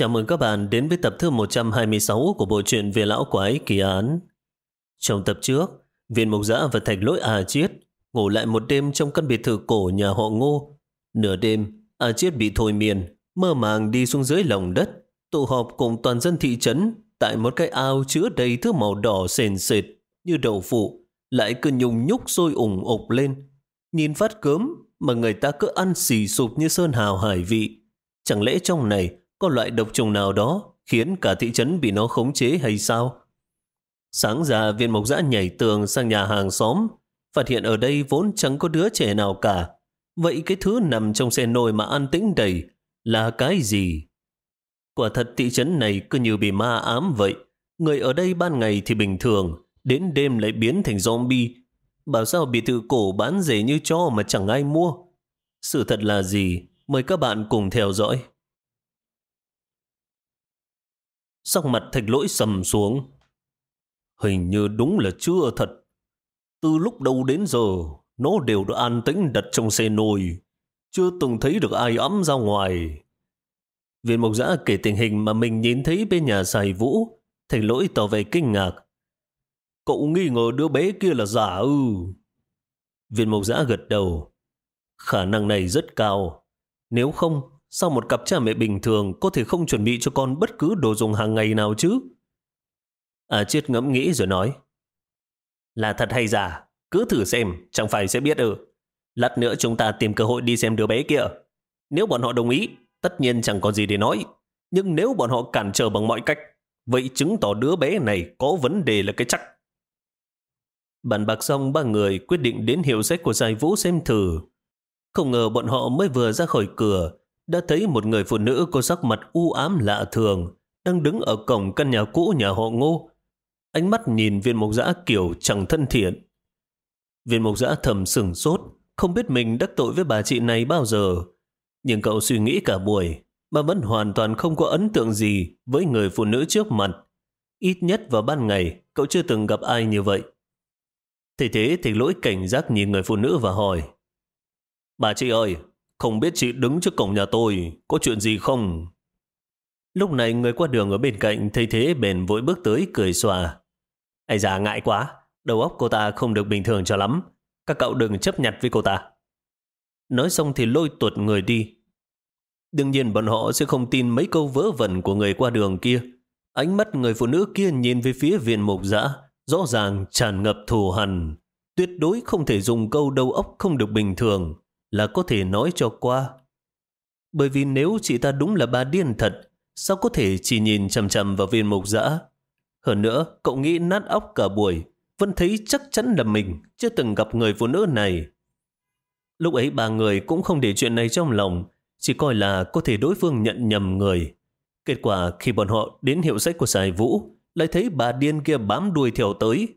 Chào mừng các bạn đến với tập thứ 126 của bộ truyện về lão quái kỳ án. Trong tập trước, viên mục giã và thạch lỗi à chiết ngủ lại một đêm trong căn biệt thự cổ nhà họ ngô. Nửa đêm, à chiết bị thôi miên, mơ màng đi xuống dưới lòng đất, tụ họp cùng toàn dân thị trấn tại một cái ao chứa đầy thứ màu đỏ sền sệt như đậu phụ, lại cứ nhung nhúc sôi ủng ục lên. Nhìn phát cớm mà người ta cứ ăn xì sụp như sơn hào hải vị. Chẳng lẽ trong này có loại độc trùng nào đó khiến cả thị trấn bị nó khống chế hay sao? Sáng ra viên mộc dã nhảy tường sang nhà hàng xóm, phát hiện ở đây vốn chẳng có đứa trẻ nào cả. Vậy cái thứ nằm trong xe nồi mà an tĩnh đầy là cái gì? Quả thật thị trấn này cứ như bị ma ám vậy. Người ở đây ban ngày thì bình thường, đến đêm lại biến thành zombie. Bảo sao biệt thự cổ bán rẻ như cho mà chẳng ai mua. Sự thật là gì? Mời các bạn cùng theo dõi. Sắc mặt thạch lỗi sầm xuống. Hình như đúng là chưa thật. Từ lúc đầu đến giờ, nó đều được an tĩnh đặt trong xe nồi. Chưa từng thấy được ai ấm ra ngoài. Viên mộc giã kể tình hình mà mình nhìn thấy bên nhà xài vũ. Thạch lỗi tỏ vẻ kinh ngạc. Cậu nghi ngờ đứa bé kia là giả ư. Viên mộc giã gật đầu. Khả năng này rất cao. Nếu không, Sao một cặp cha mẹ bình thường có thể không chuẩn bị cho con bất cứ đồ dùng hàng ngày nào chứ? À Chiết ngẫm nghĩ rồi nói. Là thật hay giả? Cứ thử xem, chẳng phải sẽ biết ừ. Lát nữa chúng ta tìm cơ hội đi xem đứa bé kia. Nếu bọn họ đồng ý, tất nhiên chẳng có gì để nói. Nhưng nếu bọn họ cản trở bằng mọi cách, vậy chứng tỏ đứa bé này có vấn đề là cái chắc. Bàn bạc xong ba người quyết định đến hiệu sách của Giải Vũ xem thử. Không ngờ bọn họ mới vừa ra khỏi cửa đã thấy một người phụ nữ có sắc mặt u ám lạ thường đang đứng ở cổng căn nhà cũ nhà họ ngô. Ánh mắt nhìn viên mục giã kiểu chẳng thân thiện. Viên mục giã thầm sừng sốt, không biết mình đắc tội với bà chị này bao giờ. Nhưng cậu suy nghĩ cả buổi, mà vẫn hoàn toàn không có ấn tượng gì với người phụ nữ trước mặt. Ít nhất vào ban ngày, cậu chưa từng gặp ai như vậy. Thế thế thì lỗi cảnh giác nhìn người phụ nữ và hỏi. Bà chị ơi, không biết chị đứng trước cổng nhà tôi, có chuyện gì không? Lúc này người qua đường ở bên cạnh thấy thế bền vội bước tới cười xòa. Ây già ngại quá, đầu óc cô ta không được bình thường cho lắm. Các cậu đừng chấp nhặt với cô ta. Nói xong thì lôi tuột người đi. Đương nhiên bọn họ sẽ không tin mấy câu vớ vẩn của người qua đường kia. Ánh mắt người phụ nữ kia nhìn về phía viện mục dã rõ ràng tràn ngập thù hằn. Tuyệt đối không thể dùng câu đầu óc không được bình thường là có thể nói cho qua. Bởi vì nếu chị ta đúng là bà điên thật, sao có thể chỉ nhìn chầm chầm vào viên mục dã? Hơn nữa, cậu nghĩ nát óc cả buổi, vẫn thấy chắc chắn là mình chưa từng gặp người phụ nữ này. Lúc ấy ba người cũng không để chuyện này trong lòng, chỉ coi là có thể đối phương nhận nhầm người. Kết quả khi bọn họ đến hiệu sách của Sài Vũ, lại thấy bà điên kia bám đuôi theo tới.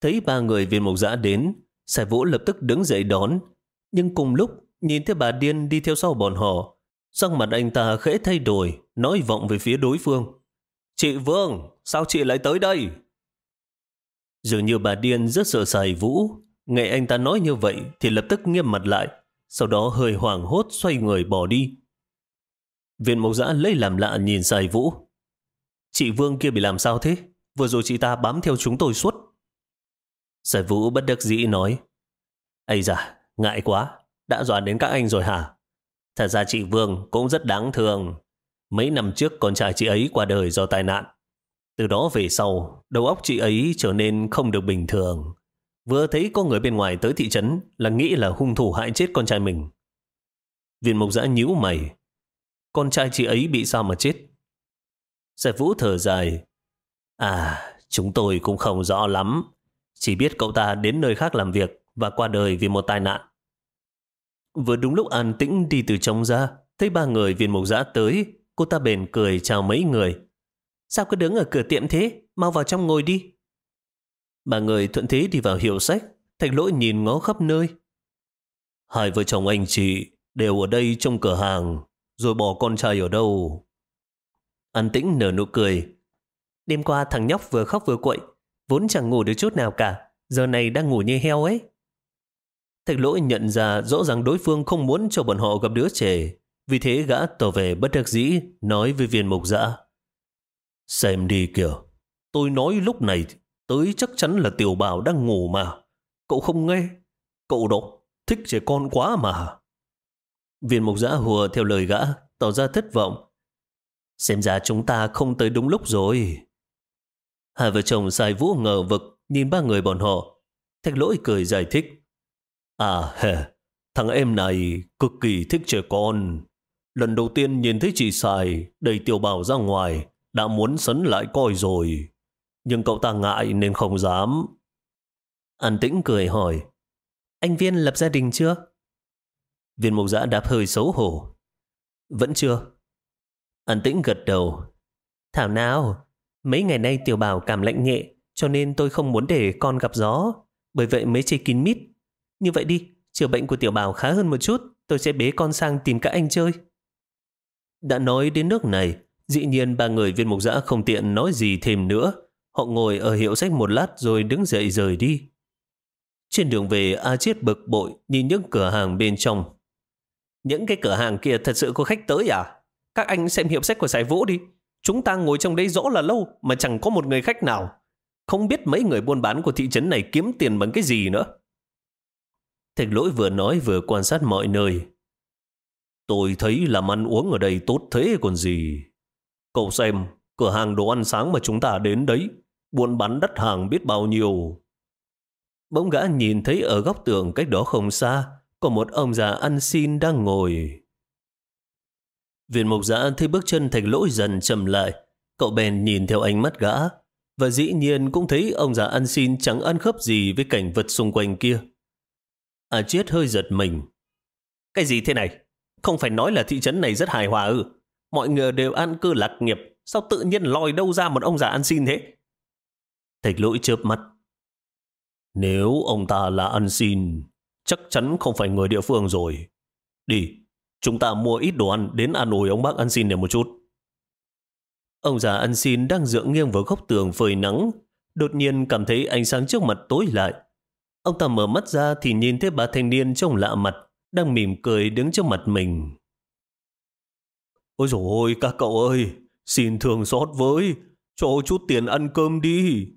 Thấy ba người viên mục giã đến, Sài Vũ lập tức đứng dậy đón, nhưng cùng lúc nhìn thấy bà điên đi theo sau bọn họ, sắc mặt anh ta khẽ thay đổi, nói vọng về phía đối phương. Chị Vương, sao chị lại tới đây? Dường như bà điên rất sợ sài Vũ. Nghe anh ta nói như vậy thì lập tức nghiêm mặt lại, sau đó hơi hoảng hốt xoay người bỏ đi. Viên mộc giã lấy làm lạ nhìn sài Vũ. Chị Vương kia bị làm sao thế? Vừa rồi chị ta bám theo chúng tôi suốt. Sài Vũ bất đắc dĩ nói. Ây da, Ngại quá, đã dọa đến các anh rồi hả? Thật ra chị Vương cũng rất đáng thương. Mấy năm trước con trai chị ấy qua đời do tai nạn. Từ đó về sau, đầu óc chị ấy trở nên không được bình thường. Vừa thấy có người bên ngoài tới thị trấn là nghĩ là hung thủ hại chết con trai mình. Viên mục giã nhíu mày. Con trai chị ấy bị sao mà chết? Giải vũ thở dài. À, chúng tôi cũng không rõ lắm. Chỉ biết cậu ta đến nơi khác làm việc và qua đời vì một tai nạn. Vừa đúng lúc an tĩnh đi từ trong ra, thấy ba người viên mục giã tới, cô ta bền cười chào mấy người. Sao cứ đứng ở cửa tiệm thế? Mau vào trong ngồi đi. Ba người thuận thế đi vào hiệu sách, thạch lỗi nhìn ngó khắp nơi. Hai vợ chồng anh chị đều ở đây trong cửa hàng, rồi bỏ con trai ở đâu. An tĩnh nở nụ cười. Đêm qua thằng nhóc vừa khóc vừa quậy, vốn chẳng ngủ được chút nào cả, giờ này đang ngủ như heo ấy. Thạch lỗi nhận ra rõ ràng đối phương không muốn cho bọn họ gặp đứa trẻ, Vì thế gã tỏ vẻ bất đắc dĩ, nói với viên mục dã Xem đi kìa, tôi nói lúc này tới chắc chắn là tiểu bảo đang ngủ mà. Cậu không nghe, cậu đó thích trẻ con quá mà. Viên mục giã hùa theo lời gã, tỏ ra thất vọng. Xem ra chúng ta không tới đúng lúc rồi. Hai vợ chồng sai vũ ngờ vực nhìn ba người bọn họ. Thạch lỗi cười giải thích. À hề, thằng em này cực kỳ thích trẻ con. Lần đầu tiên nhìn thấy chị xài đầy tiểu bảo ra ngoài, đã muốn sấn lại coi rồi. Nhưng cậu ta ngại nên không dám. An tĩnh cười hỏi. Anh Viên lập gia đình chưa? Viên mục giã đáp hơi xấu hổ. Vẫn chưa. An tĩnh gật đầu. Thảo nào, mấy ngày nay tiểu bảo cảm lạnh nhẹ, cho nên tôi không muốn để con gặp gió. Bởi vậy mới chơi kín mít. Như vậy đi, chữa bệnh của tiểu bảo khá hơn một chút, tôi sẽ bế con sang tìm các anh chơi. Đã nói đến nước này, dĩ nhiên ba người viên mục giã không tiện nói gì thêm nữa. Họ ngồi ở hiệu sách một lát rồi đứng dậy rời đi. Trên đường về, A Chiết bực bội nhìn những cửa hàng bên trong. Những cái cửa hàng kia thật sự có khách tới à? Các anh xem hiệu sách của Sài Vũ đi. Chúng ta ngồi trong đây rõ là lâu mà chẳng có một người khách nào. Không biết mấy người buôn bán của thị trấn này kiếm tiền bằng cái gì nữa. Thạch lỗi vừa nói vừa quan sát mọi nơi. Tôi thấy làm ăn uống ở đây tốt thế còn gì. Cậu xem, cửa hàng đồ ăn sáng mà chúng ta đến đấy, buôn bán đắt hàng biết bao nhiêu. Bỗng gã nhìn thấy ở góc tường cách đó không xa, có một ông già ăn xin đang ngồi. Viện mục giã thấy bước chân thạch lỗi dần chậm lại, cậu bèn nhìn theo ánh mắt gã, và dĩ nhiên cũng thấy ông già ăn xin chẳng ăn khớp gì với cảnh vật xung quanh kia. À chết hơi giật mình. Cái gì thế này? Không phải nói là thị trấn này rất hài hòa ư? Mọi người đều ăn cư lạc nghiệp, sao tự nhiên lòi đâu ra một ông già ăn xin thế? Thạch lỗi chớp mắt. Nếu ông ta là ăn xin, chắc chắn không phải người địa phương rồi. Đi, chúng ta mua ít đồ ăn đến ăn ủi ông bác ăn xin để một chút. Ông già ăn xin đang dựa nghiêng vào góc tường phơi nắng, đột nhiên cảm thấy ánh sáng trước mặt tối lại. Ông ta mở mắt ra thì nhìn thấy bà thanh niên trông lạ mặt, đang mỉm cười đứng trước mặt mình. Ôi dồi ôi, các cậu ơi, xin thường xót với, cho chút tiền ăn cơm đi.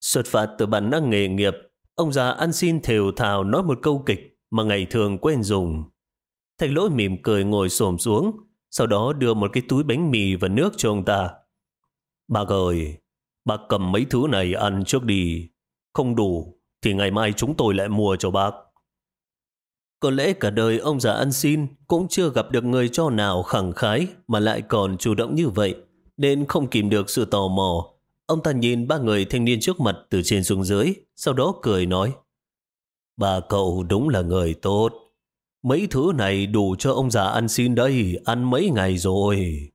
Xuất phát từ bản năng nghề nghiệp, ông già ăn xin thều thào nói một câu kịch mà ngày thường quen dùng. Thạch lỗi mỉm cười ngồi xổm xuống, sau đó đưa một cái túi bánh mì và nước cho ông ta. Bác ơi, bác cầm mấy thứ này ăn trước đi. Không đủ, thì ngày mai chúng tôi lại mua cho bác. Có lẽ cả đời ông già ăn xin cũng chưa gặp được người cho nào khẳng khái mà lại còn chủ động như vậy, nên không kìm được sự tò mò. Ông ta nhìn ba người thanh niên trước mặt từ trên xuống dưới, sau đó cười nói. Bà cậu đúng là người tốt. Mấy thứ này đủ cho ông già ăn xin đây, ăn mấy ngày rồi.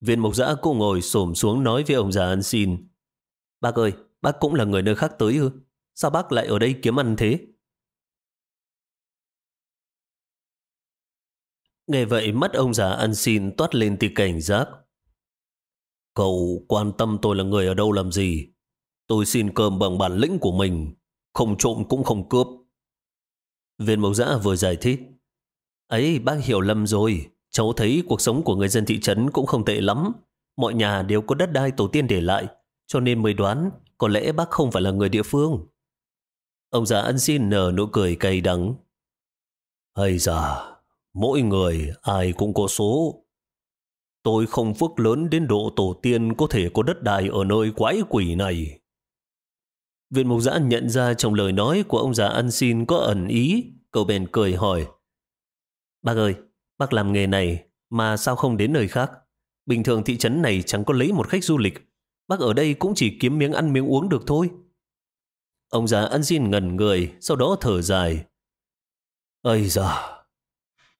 Viên mộc giã cô ngồi xổm xuống nói với ông già ăn xin. Bác ơi, bác cũng là người nơi khác tới ư? Sao bác lại ở đây kiếm ăn thế? Nghe vậy mắt ông già ăn xin toát lên tia cảnh giác. Cậu quan tâm tôi là người ở đâu làm gì? Tôi xin cơm bằng bản lĩnh của mình, không trộm cũng không cướp. Viên mộc giã vừa giải thích. Ấy, bác hiểu lầm rồi. Cháu thấy cuộc sống của người dân thị trấn cũng không tệ lắm. Mọi nhà đều có đất đai tổ tiên để lại, cho nên mới đoán có lẽ bác không phải là người địa phương. Ông già ăn xin nở nụ cười cay đắng. Hay già, mỗi người ai cũng có số. Tôi không phước lớn đến độ tổ tiên có thể có đất đai ở nơi quái quỷ này. Viện mục giã nhận ra trong lời nói của ông già ăn xin có ẩn ý, cậu bèn cười hỏi. Bác ơi, bác làm nghề này mà sao không đến nơi khác? Bình thường thị trấn này chẳng có lấy một khách du lịch. Bác ở đây cũng chỉ kiếm miếng ăn miếng uống được thôi. Ông già ăn xin ngần người, sau đó thở dài. Ây da,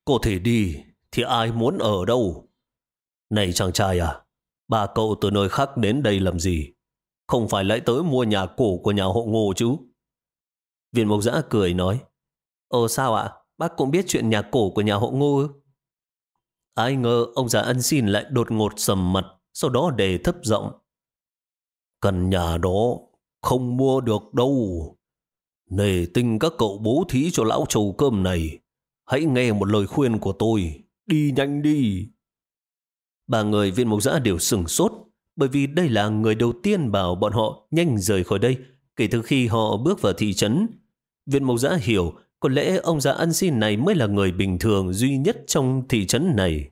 có thể đi thì ai muốn ở đâu? Này chàng trai à, bà cậu từ nơi khác đến đây làm gì? Không phải lại tới mua nhà cổ của nhà hộ ngô chứ? Viên mộc giã cười nói. Ồ sao ạ? Bác cũng biết chuyện nhà cổ của nhà hộ ngô ư? Ai ngờ ông già ăn xin lại đột ngột sầm mặt, sau đó đề thấp giọng. Căn nhà đó không mua được đâu. Nề tinh các cậu bố thí cho lão trầu cơm này. hãy nghe một lời khuyên của tôi. Đi nhanh đi. Ba người viên mộc giã đều sừng sốt, bởi vì đây là người đầu tiên bảo bọn họ nhanh rời khỏi đây kể từ khi họ bước vào thị trấn. Viên mộc giã hiểu có lẽ ông già ăn xin này mới là người bình thường duy nhất trong thị trấn này.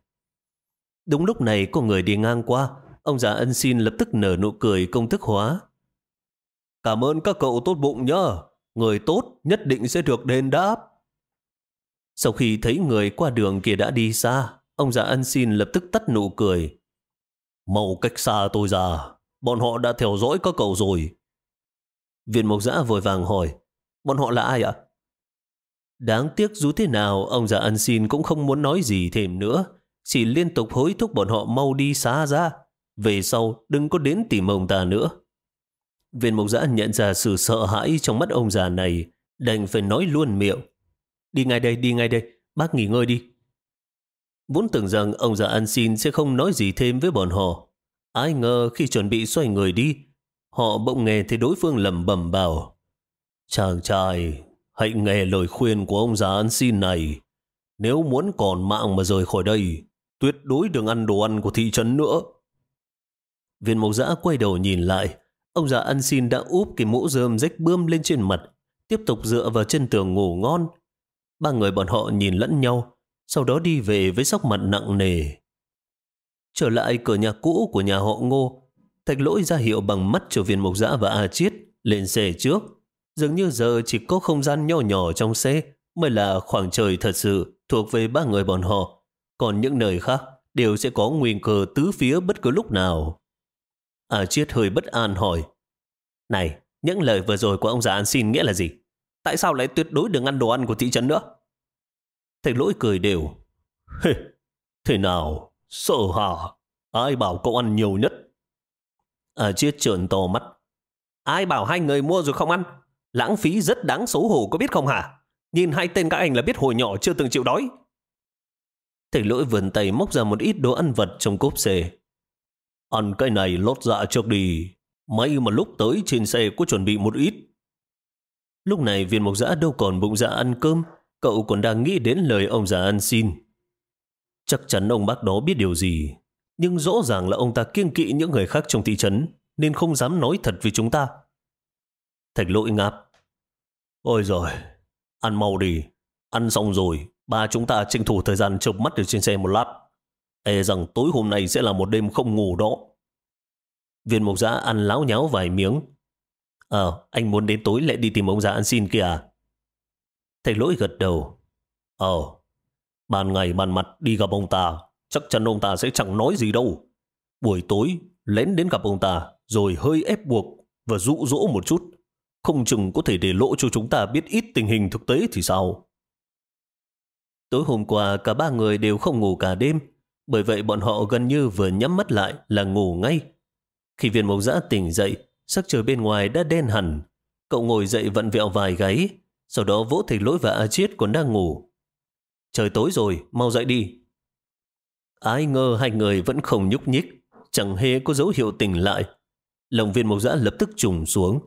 Đúng lúc này có người đi ngang qua, ông già ân xin lập tức nở nụ cười công thức hóa. Cảm ơn các cậu tốt bụng nhá, người tốt nhất định sẽ được đền đáp. Sau khi thấy người qua đường kia đã đi xa, ông già ăn xin lập tức tắt nụ cười. Mau cách xa tôi ra, bọn họ đã theo dõi các cậu rồi. Viên mộc giã vội vàng hỏi, bọn họ là ai ạ? Đáng tiếc dù thế nào, ông già ăn xin cũng không muốn nói gì thêm nữa, chỉ liên tục hối thúc bọn họ mau đi xa ra. Về sau, đừng có đến tìm ông ta nữa. Viên mộc giã nhận ra sự sợ hãi trong mắt ông già này, đành phải nói luôn miệng. Đi ngay đây, đi ngay đây, bác nghỉ ngơi đi. Vốn tưởng rằng ông già ăn xin sẽ không nói gì thêm với bọn họ. Ai ngờ khi chuẩn bị xoay người đi, họ bỗng nghe thấy đối phương lầm bẩm bảo. Chàng trai, hãy nghe lời khuyên của ông già ăn xin này. Nếu muốn còn mạng mà rời khỏi đây, tuyệt đối đừng ăn đồ ăn của thị trấn nữa. Viên mộc giã quay đầu nhìn lại, ông già ăn xin đã úp cái mũ rơm rách bươm lên trên mặt, tiếp tục dựa vào chân tường ngủ ngon. Ba người bọn họ nhìn lẫn nhau, sau đó đi về với sóc mặt nặng nề. Trở lại cửa nhà cũ của nhà họ ngô, thạch lỗi ra hiệu bằng mắt cho viên mộc dã và A Chiết lên xe trước. Dường như giờ chỉ có không gian nhỏ nhỏ trong xe mới là khoảng trời thật sự thuộc về ba người bọn họ. Còn những nơi khác đều sẽ có nguy cơ tứ phía bất cứ lúc nào. A Chiết hơi bất an hỏi. Này, những lời vừa rồi của ông già ăn xin nghĩa là gì? Tại sao lại tuyệt đối đừng ăn đồ ăn của thị trấn nữa? Thầy lỗi cười đều. Hê, thế nào? Sợ hả? Ai bảo cậu ăn nhiều nhất? À chiết trợn to mắt. Ai bảo hai người mua rồi không ăn? Lãng phí rất đáng xấu hổ có biết không hả? Nhìn hai tên các anh là biết hồi nhỏ chưa từng chịu đói. Thầy lỗi vườn tay móc ra một ít đồ ăn vật trong cốp xe. Ăn cái này lót dạ trước đi. May mà lúc tới trên xe có chuẩn bị một ít. Lúc này viên mộc giã đâu còn bụng dạ ăn cơm, Cậu còn đang nghĩ đến lời ông già ăn xin. Chắc chắn ông bác đó biết điều gì, nhưng rõ ràng là ông ta kiêng kỵ những người khác trong thị trấn, nên không dám nói thật với chúng ta. Thạch lỗi ngáp. Ôi rồi, ăn mau đi. Ăn xong rồi, ba chúng ta tranh thủ thời gian chụp mắt ở trên xe một lát. E rằng tối hôm nay sẽ là một đêm không ngủ đó. Viên mộc giã ăn láo nháo vài miếng. Ờ, anh muốn đến tối lại đi tìm ông già ăn xin kìa? À? Thầy lỗi gật đầu. Ờ, ban ngày ban mặt đi gặp ông ta, chắc chắn ông ta sẽ chẳng nói gì đâu. Buổi tối, lén đến gặp ông ta, rồi hơi ép buộc và dụ dỗ một chút. Không chừng có thể để lộ cho chúng ta biết ít tình hình thực tế thì sao. Tối hôm qua, cả ba người đều không ngủ cả đêm. Bởi vậy bọn họ gần như vừa nhắm mắt lại là ngủ ngay. Khi viên mộc giã tỉnh dậy, sắc trời bên ngoài đã đen hẳn. Cậu ngồi dậy vặn vẹo vài gáy, sau đó vỗ thầy lỗi và A Chiết còn đang ngủ. Trời tối rồi, mau dậy đi. Ai ngờ hai người vẫn không nhúc nhích, chẳng hề có dấu hiệu tỉnh lại. Lòng viên mộc giã lập tức trùng xuống.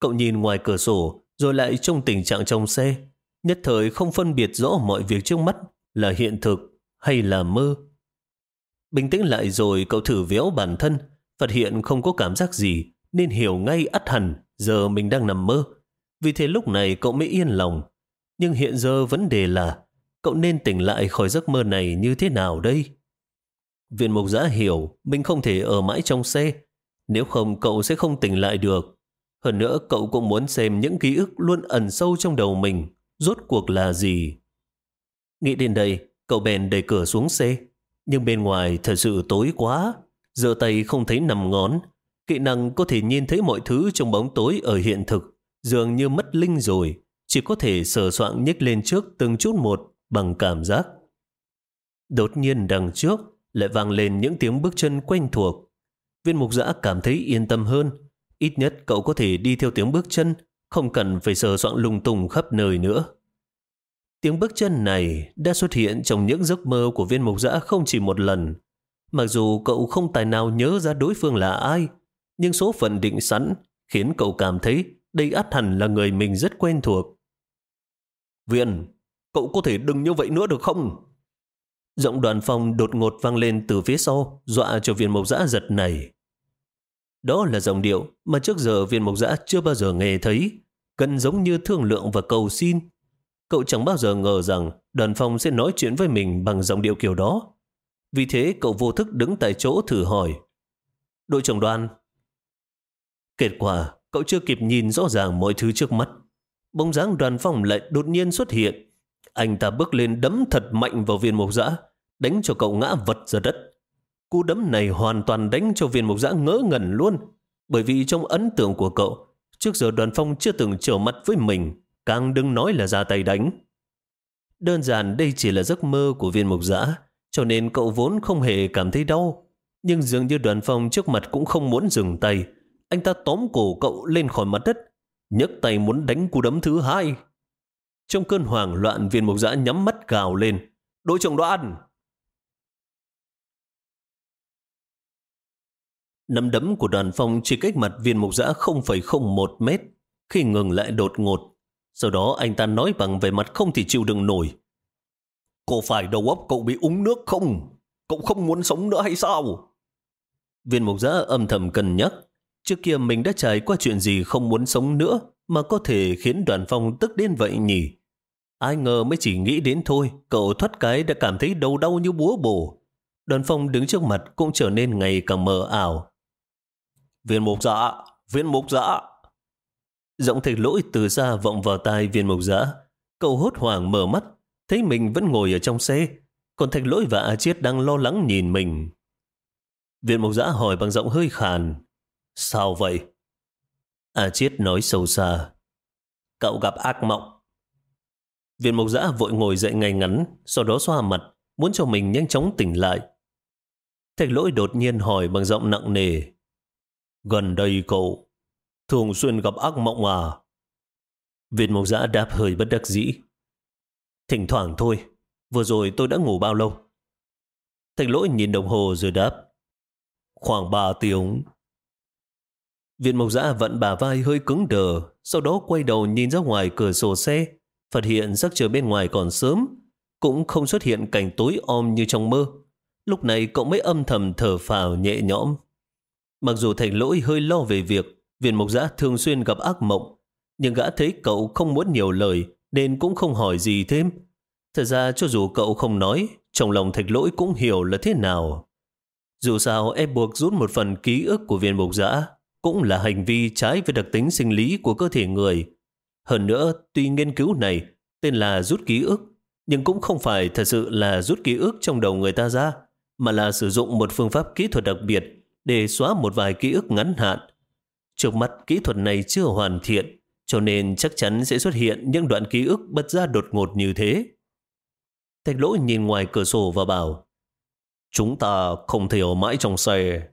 Cậu nhìn ngoài cửa sổ, rồi lại trong tình trạng trong xe. Nhất thời không phân biệt rõ mọi việc trước mắt là hiện thực hay là mơ. Bình tĩnh lại rồi cậu thử véo bản thân, phát hiện không có cảm giác gì, nên hiểu ngay ắt hẳn giờ mình đang nằm mơ. Vì thế lúc này cậu mới yên lòng. Nhưng hiện giờ vấn đề là cậu nên tỉnh lại khỏi giấc mơ này như thế nào đây? Viện mục giã hiểu mình không thể ở mãi trong xe. Nếu không cậu sẽ không tỉnh lại được. Hơn nữa cậu cũng muốn xem những ký ức luôn ẩn sâu trong đầu mình. Rốt cuộc là gì? Nghĩ đến đây, cậu bèn đẩy cửa xuống xe. Nhưng bên ngoài thật sự tối quá. giơ tay không thấy nằm ngón. Kỹ năng có thể nhìn thấy mọi thứ trong bóng tối ở hiện thực dường như mất linh rồi, chỉ có thể sờ soạn nhích lên trước từng chút một bằng cảm giác. Đột nhiên đằng trước lại vang lên những tiếng bước chân quen thuộc. Viên mục giã cảm thấy yên tâm hơn. Ít nhất cậu có thể đi theo tiếng bước chân, không cần phải sờ soạn lung tung khắp nơi nữa. Tiếng bước chân này đã xuất hiện trong những giấc mơ của viên mục giã không chỉ một lần. Mặc dù cậu không tài nào nhớ ra đối phương là ai, nhưng số phận định sẵn khiến cậu cảm thấy đây át hẳn là người mình rất quen thuộc. Viện, cậu có thể đừng như vậy nữa được không? Giọng đoàn phong đột ngột vang lên từ phía sau, dọa cho viên mộc dã giật này. Đó là dòng điệu mà trước giờ viên mộc dã chưa bao giờ nghe thấy, gần giống như thương lượng và cầu xin. Cậu chẳng bao giờ ngờ rằng đoàn phong sẽ nói chuyện với mình bằng giọng điệu kiểu đó. Vì thế cậu vô thức đứng tại chỗ thử hỏi. Đội trưởng đoàn. Kết quả, cậu chưa kịp nhìn rõ ràng mọi thứ trước mắt. Bóng dáng đoàn phong lại đột nhiên xuất hiện. Anh ta bước lên đấm thật mạnh vào viên mộc dã, đánh cho cậu ngã vật ra đất. Cú đấm này hoàn toàn đánh cho viên mộc dã ngỡ ngẩn luôn, bởi vì trong ấn tượng của cậu, trước giờ đoàn phong chưa từng trở mặt với mình, càng đừng nói là ra tay đánh. Đơn giản đây chỉ là giấc mơ của viên mộc giã, cho nên cậu vốn không hề cảm thấy đau. Nhưng dường như đoàn phong trước mặt cũng không muốn dừng tay. Anh ta tóm cổ cậu lên khỏi mặt đất, nhấc tay muốn đánh cú đấm thứ hai. Trong cơn hoảng loạn, viên mục giã nhắm mắt gào lên. Đội trưởng đoàn! Nắm đấm của đoàn phong chỉ cách mặt viên mục giã 0,01 mét khi ngừng lại đột ngột. Sau đó anh ta nói bằng vẻ mặt không thể chịu đựng nổi. Có phải đầu óc cậu bị uống nước không? Cậu không muốn sống nữa hay sao? Viên mục giã âm thầm cân nhắc. Trước kia mình đã trải qua chuyện gì không muốn sống nữa mà có thể khiến đoàn phong tức đến vậy nhỉ? Ai ngờ mới chỉ nghĩ đến thôi, cậu thoát cái đã cảm thấy đầu đau như búa bổ. Đoàn phong đứng trước mặt cũng trở nên ngày càng mờ ảo. Viên mục giã, viên mục giã. Giọng thạch lỗi từ xa vọng vào tai viên mộc giã. Cậu hốt hoảng mở mắt, thấy mình vẫn ngồi ở trong xe, còn thạch lỗi và A Chiết đang lo lắng nhìn mình. Viên mộc giã hỏi bằng giọng hơi khàn. Sao vậy? A Chiết nói sâu xa. Cậu gặp ác mộng. Viên mộc giã vội ngồi dậy ngay ngắn, sau đó xoa mặt, muốn cho mình nhanh chóng tỉnh lại. Thạch lỗi đột nhiên hỏi bằng giọng nặng nề. Gần đây cậu, thường xuyên gặp ác mộng à? Viên mộc giã đáp hơi bất đắc dĩ. Thỉnh thoảng thôi, vừa rồi tôi đã ngủ bao lâu? Thành lỗi nhìn đồng hồ rồi đáp. Khoảng 3 tiếng. Viên mộc giã vận bà vai hơi cứng đờ, sau đó quay đầu nhìn ra ngoài cửa sổ xe, phát hiện giấc trời bên ngoài còn sớm, cũng không xuất hiện cảnh tối om như trong mơ. Lúc này cậu mới âm thầm thở phào nhẹ nhõm. Mặc dù thành lỗi hơi lo về việc viên mộc giã thường xuyên gặp ác mộng, nhưng gã thấy cậu không muốn nhiều lời nên cũng không hỏi gì thêm. Thật ra cho dù cậu không nói, trong lòng thạch lỗi cũng hiểu là thế nào. Dù sao ép buộc rút một phần ký ức của viên mộc giã cũng là hành vi trái với đặc tính sinh lý của cơ thể người. Hơn nữa, tuy nghiên cứu này tên là rút ký ức, nhưng cũng không phải thật sự là rút ký ức trong đầu người ta ra, mà là sử dụng một phương pháp kỹ thuật đặc biệt để xóa một vài ký ức ngắn hạn. Trước mắt kỹ thuật này chưa hoàn thiện, cho nên chắc chắn sẽ xuất hiện những đoạn ký ức bật ra đột ngột như thế. Thạch lỗi nhìn ngoài cửa sổ và bảo Chúng ta không thể ở mãi trong xe.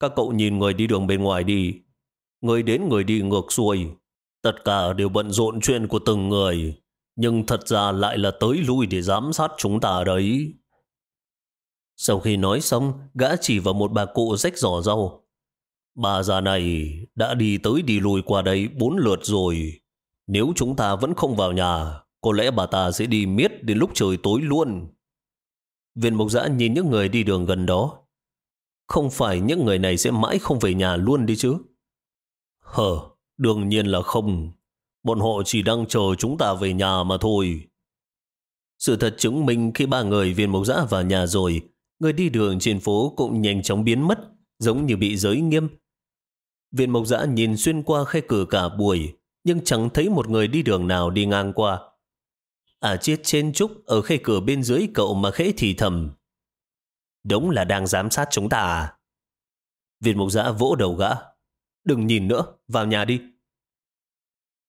Các cậu nhìn người đi đường bên ngoài đi. Người đến người đi ngược xuôi. Tất cả đều bận rộn chuyện của từng người. Nhưng thật ra lại là tới lui để giám sát chúng ta đấy. Sau khi nói xong, gã chỉ vào một bà cụ rách giỏ rau. Bà già này đã đi tới đi lui qua đây bốn lượt rồi. Nếu chúng ta vẫn không vào nhà, có lẽ bà ta sẽ đi miết đến lúc trời tối luôn. Viên mộc giã nhìn những người đi đường gần đó. Không phải những người này sẽ mãi không về nhà luôn đi chứ. Hờ, đương nhiên là không. Bọn họ chỉ đang chờ chúng ta về nhà mà thôi. Sự thật chứng minh khi ba người viên mộc giã vào nhà rồi, người đi đường trên phố cũng nhanh chóng biến mất, giống như bị giới nghiêm. Viên mộc giã nhìn xuyên qua khe cửa cả buổi, nhưng chẳng thấy một người đi đường nào đi ngang qua. À chiết trên trúc ở khe cửa bên dưới cậu mà khẽ thì thầm. Đúng là đang giám sát chúng ta à? Viên mộc giã vỗ đầu gã. Đừng nhìn nữa, vào nhà đi.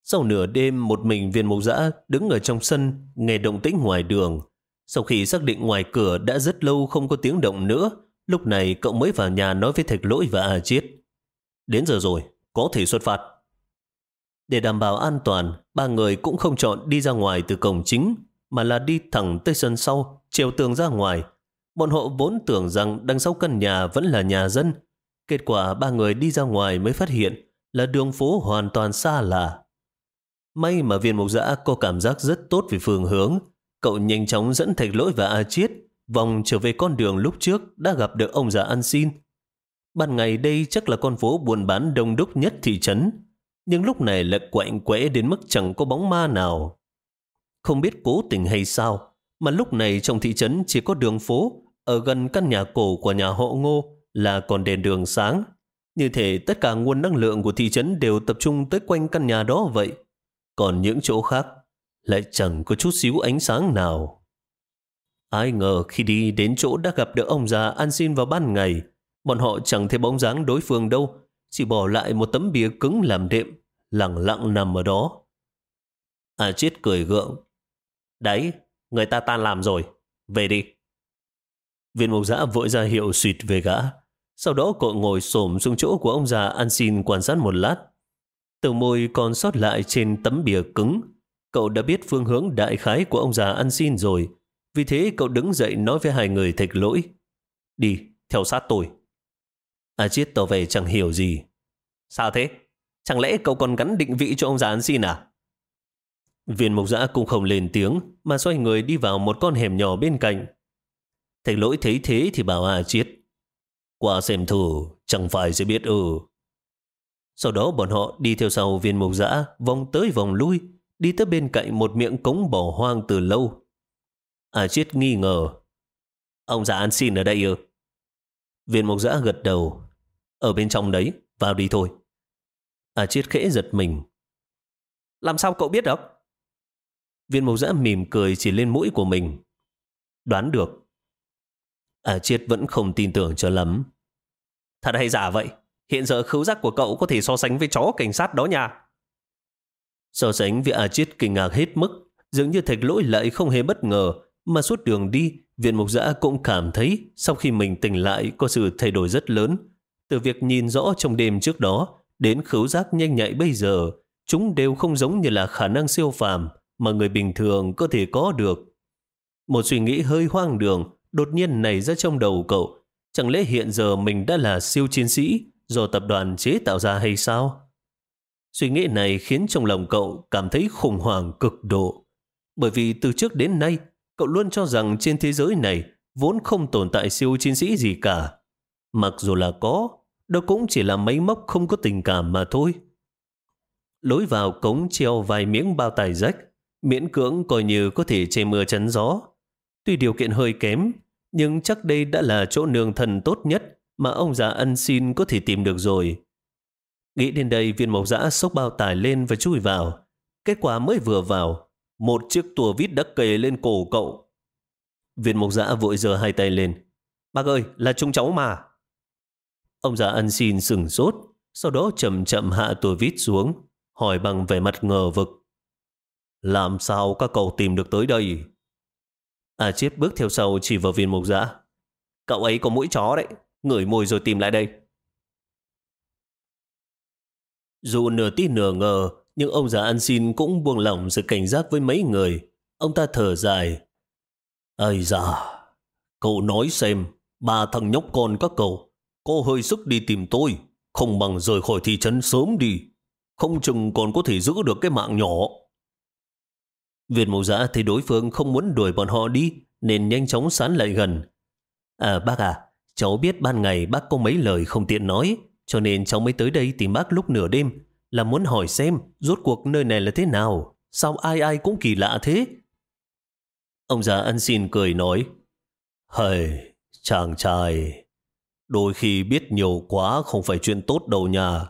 Sau nửa đêm, một mình viên Mộc giã đứng ở trong sân, nghe động tĩnh ngoài đường. Sau khi xác định ngoài cửa đã rất lâu không có tiếng động nữa, lúc này cậu mới vào nhà nói với thạch lỗi và à chiết. Đến giờ rồi, có thể xuất phát. Để đảm bảo an toàn, ba người cũng không chọn đi ra ngoài từ cổng chính, mà là đi thẳng tới sân sau, trèo tường ra ngoài. Bọn họ vốn tưởng rằng đằng sau căn nhà vẫn là nhà dân. Kết quả ba người đi ra ngoài mới phát hiện là đường phố hoàn toàn xa lạ. May mà viên mục giã có cảm giác rất tốt về phương hướng. cậu nhanh chóng dẫn thạch lỗi và A Chiết vòng trở về con đường lúc trước đã gặp được ông già ăn xin. Ban ngày đây chắc là con phố buôn bán đông đúc nhất thị trấn, nhưng lúc này lại quạnh quẽ đến mức chẳng có bóng ma nào. Không biết cố tình hay sao, mà lúc này trong thị trấn chỉ có đường phố, ở gần căn nhà cổ của nhà họ ngô là còn đèn đường sáng. Như thể tất cả nguồn năng lượng của thị trấn đều tập trung tới quanh căn nhà đó vậy. Còn những chỗ khác lại chẳng có chút xíu ánh sáng nào. Ai ngờ khi đi đến chỗ đã gặp được ông già ăn xin vào ban ngày, bọn họ chẳng thấy bóng dáng đối phương đâu, chỉ bỏ lại một tấm bia cứng làm đệm, lặng lặng nằm ở đó. À chết cười gượng. Đấy, người ta tan làm rồi, về đi. Viên mộc giã vội ra hiệu suyệt về gã. Sau đó cậu ngồi xổm xuống chỗ của ông già ăn xin quan sát một lát. Từ môi còn sót lại trên tấm bìa cứng. Cậu đã biết phương hướng đại khái của ông già ăn xin rồi. Vì thế cậu đứng dậy nói với hai người thạch lỗi. Đi, theo sát tôi. À, A Chiết tỏ vẻ chẳng hiểu gì. Sao thế? Chẳng lẽ cậu còn gắn định vị cho ông già ăn xin à? Viên mục giã cũng không lên tiếng, mà xoay người đi vào một con hẻm nhỏ bên cạnh. Thạch lỗi thấy thế thì bảo A Chiết. Qua xem thử, chẳng phải sẽ biết ừ. Sau đó bọn họ đi theo sau viên mục giã, vòng tới vòng lui, đi tới bên cạnh một miệng cống bỏ hoang từ lâu. A Chiết nghi ngờ. Ông già ăn xin ở đây ư? Viên mục giã gật đầu. Ở bên trong đấy, vào đi thôi. À chết khẽ giật mình. Làm sao cậu biết được? Viên mục giã mỉm cười chỉ lên mũi của mình. Đoán được. À chết vẫn không tin tưởng cho lắm. Thật hay giả vậy? Hiện giờ khứu giác của cậu có thể so sánh với chó cảnh sát đó nha. So sánh với A Chiết kinh ngạc hết mức, dường như thạch lỗi lại không hề bất ngờ, mà suốt đường đi, viện mục giã cũng cảm thấy sau khi mình tỉnh lại có sự thay đổi rất lớn. Từ việc nhìn rõ trong đêm trước đó đến khứu giác nhanh nhạy bây giờ, chúng đều không giống như là khả năng siêu phàm mà người bình thường có thể có được. Một suy nghĩ hơi hoang đường đột nhiên nảy ra trong đầu cậu. Chẳng lẽ hiện giờ mình đã là siêu chiến sĩ do tập đoàn chế tạo ra hay sao? Suy nghĩ này khiến trong lòng cậu cảm thấy khủng hoảng cực độ. Bởi vì từ trước đến nay, cậu luôn cho rằng trên thế giới này vốn không tồn tại siêu chiến sĩ gì cả. Mặc dù là có, đó cũng chỉ là máy móc không có tình cảm mà thôi. Lối vào cống treo vài miếng bao tải rách, miễn cưỡng coi như có thể che mưa chắn gió. Tuy điều kiện hơi kém, nhưng chắc đây đã là chỗ nương thần tốt nhất mà ông già ân xin có thể tìm được rồi. Nghĩ đến đây viên mộc giã xốc bao tải lên và chui vào. Kết quả mới vừa vào, một chiếc tùa vít đã kề lên cổ cậu. Viên mộc giã vội giơ hai tay lên. Bác ơi, là chúng cháu mà. Ông già ăn xin sừng sốt, sau đó chậm chậm hạ tùa vít xuống, hỏi bằng vẻ mặt ngờ vực. Làm sao các cậu tìm được tới đây? À chết bước theo sau chỉ vào viên mục giã. Cậu ấy có mũi chó đấy, ngửi mùi rồi tìm lại đây. Dù nửa tin nửa ngờ, nhưng ông già ăn xin cũng buông lỏng sự cảnh giác với mấy người. Ông ta thở dài. Ây da, cậu nói xem, ba thằng nhóc con các cậu, có hơi sức đi tìm tôi, không bằng rời khỏi thị trấn sớm đi. Không chừng còn có thể giữ được cái mạng nhỏ. Việt mẫu giã thấy đối phương không muốn đuổi bọn họ đi, nên nhanh chóng sán lại gần. À bác à, cháu biết ban ngày bác có mấy lời không tiện nói, cho nên cháu mới tới đây tìm bác lúc nửa đêm, là muốn hỏi xem rốt cuộc nơi này là thế nào, sao ai ai cũng kỳ lạ thế. Ông già ăn xin cười nói, Hời, chàng trai, đôi khi biết nhiều quá không phải chuyện tốt đâu nhà.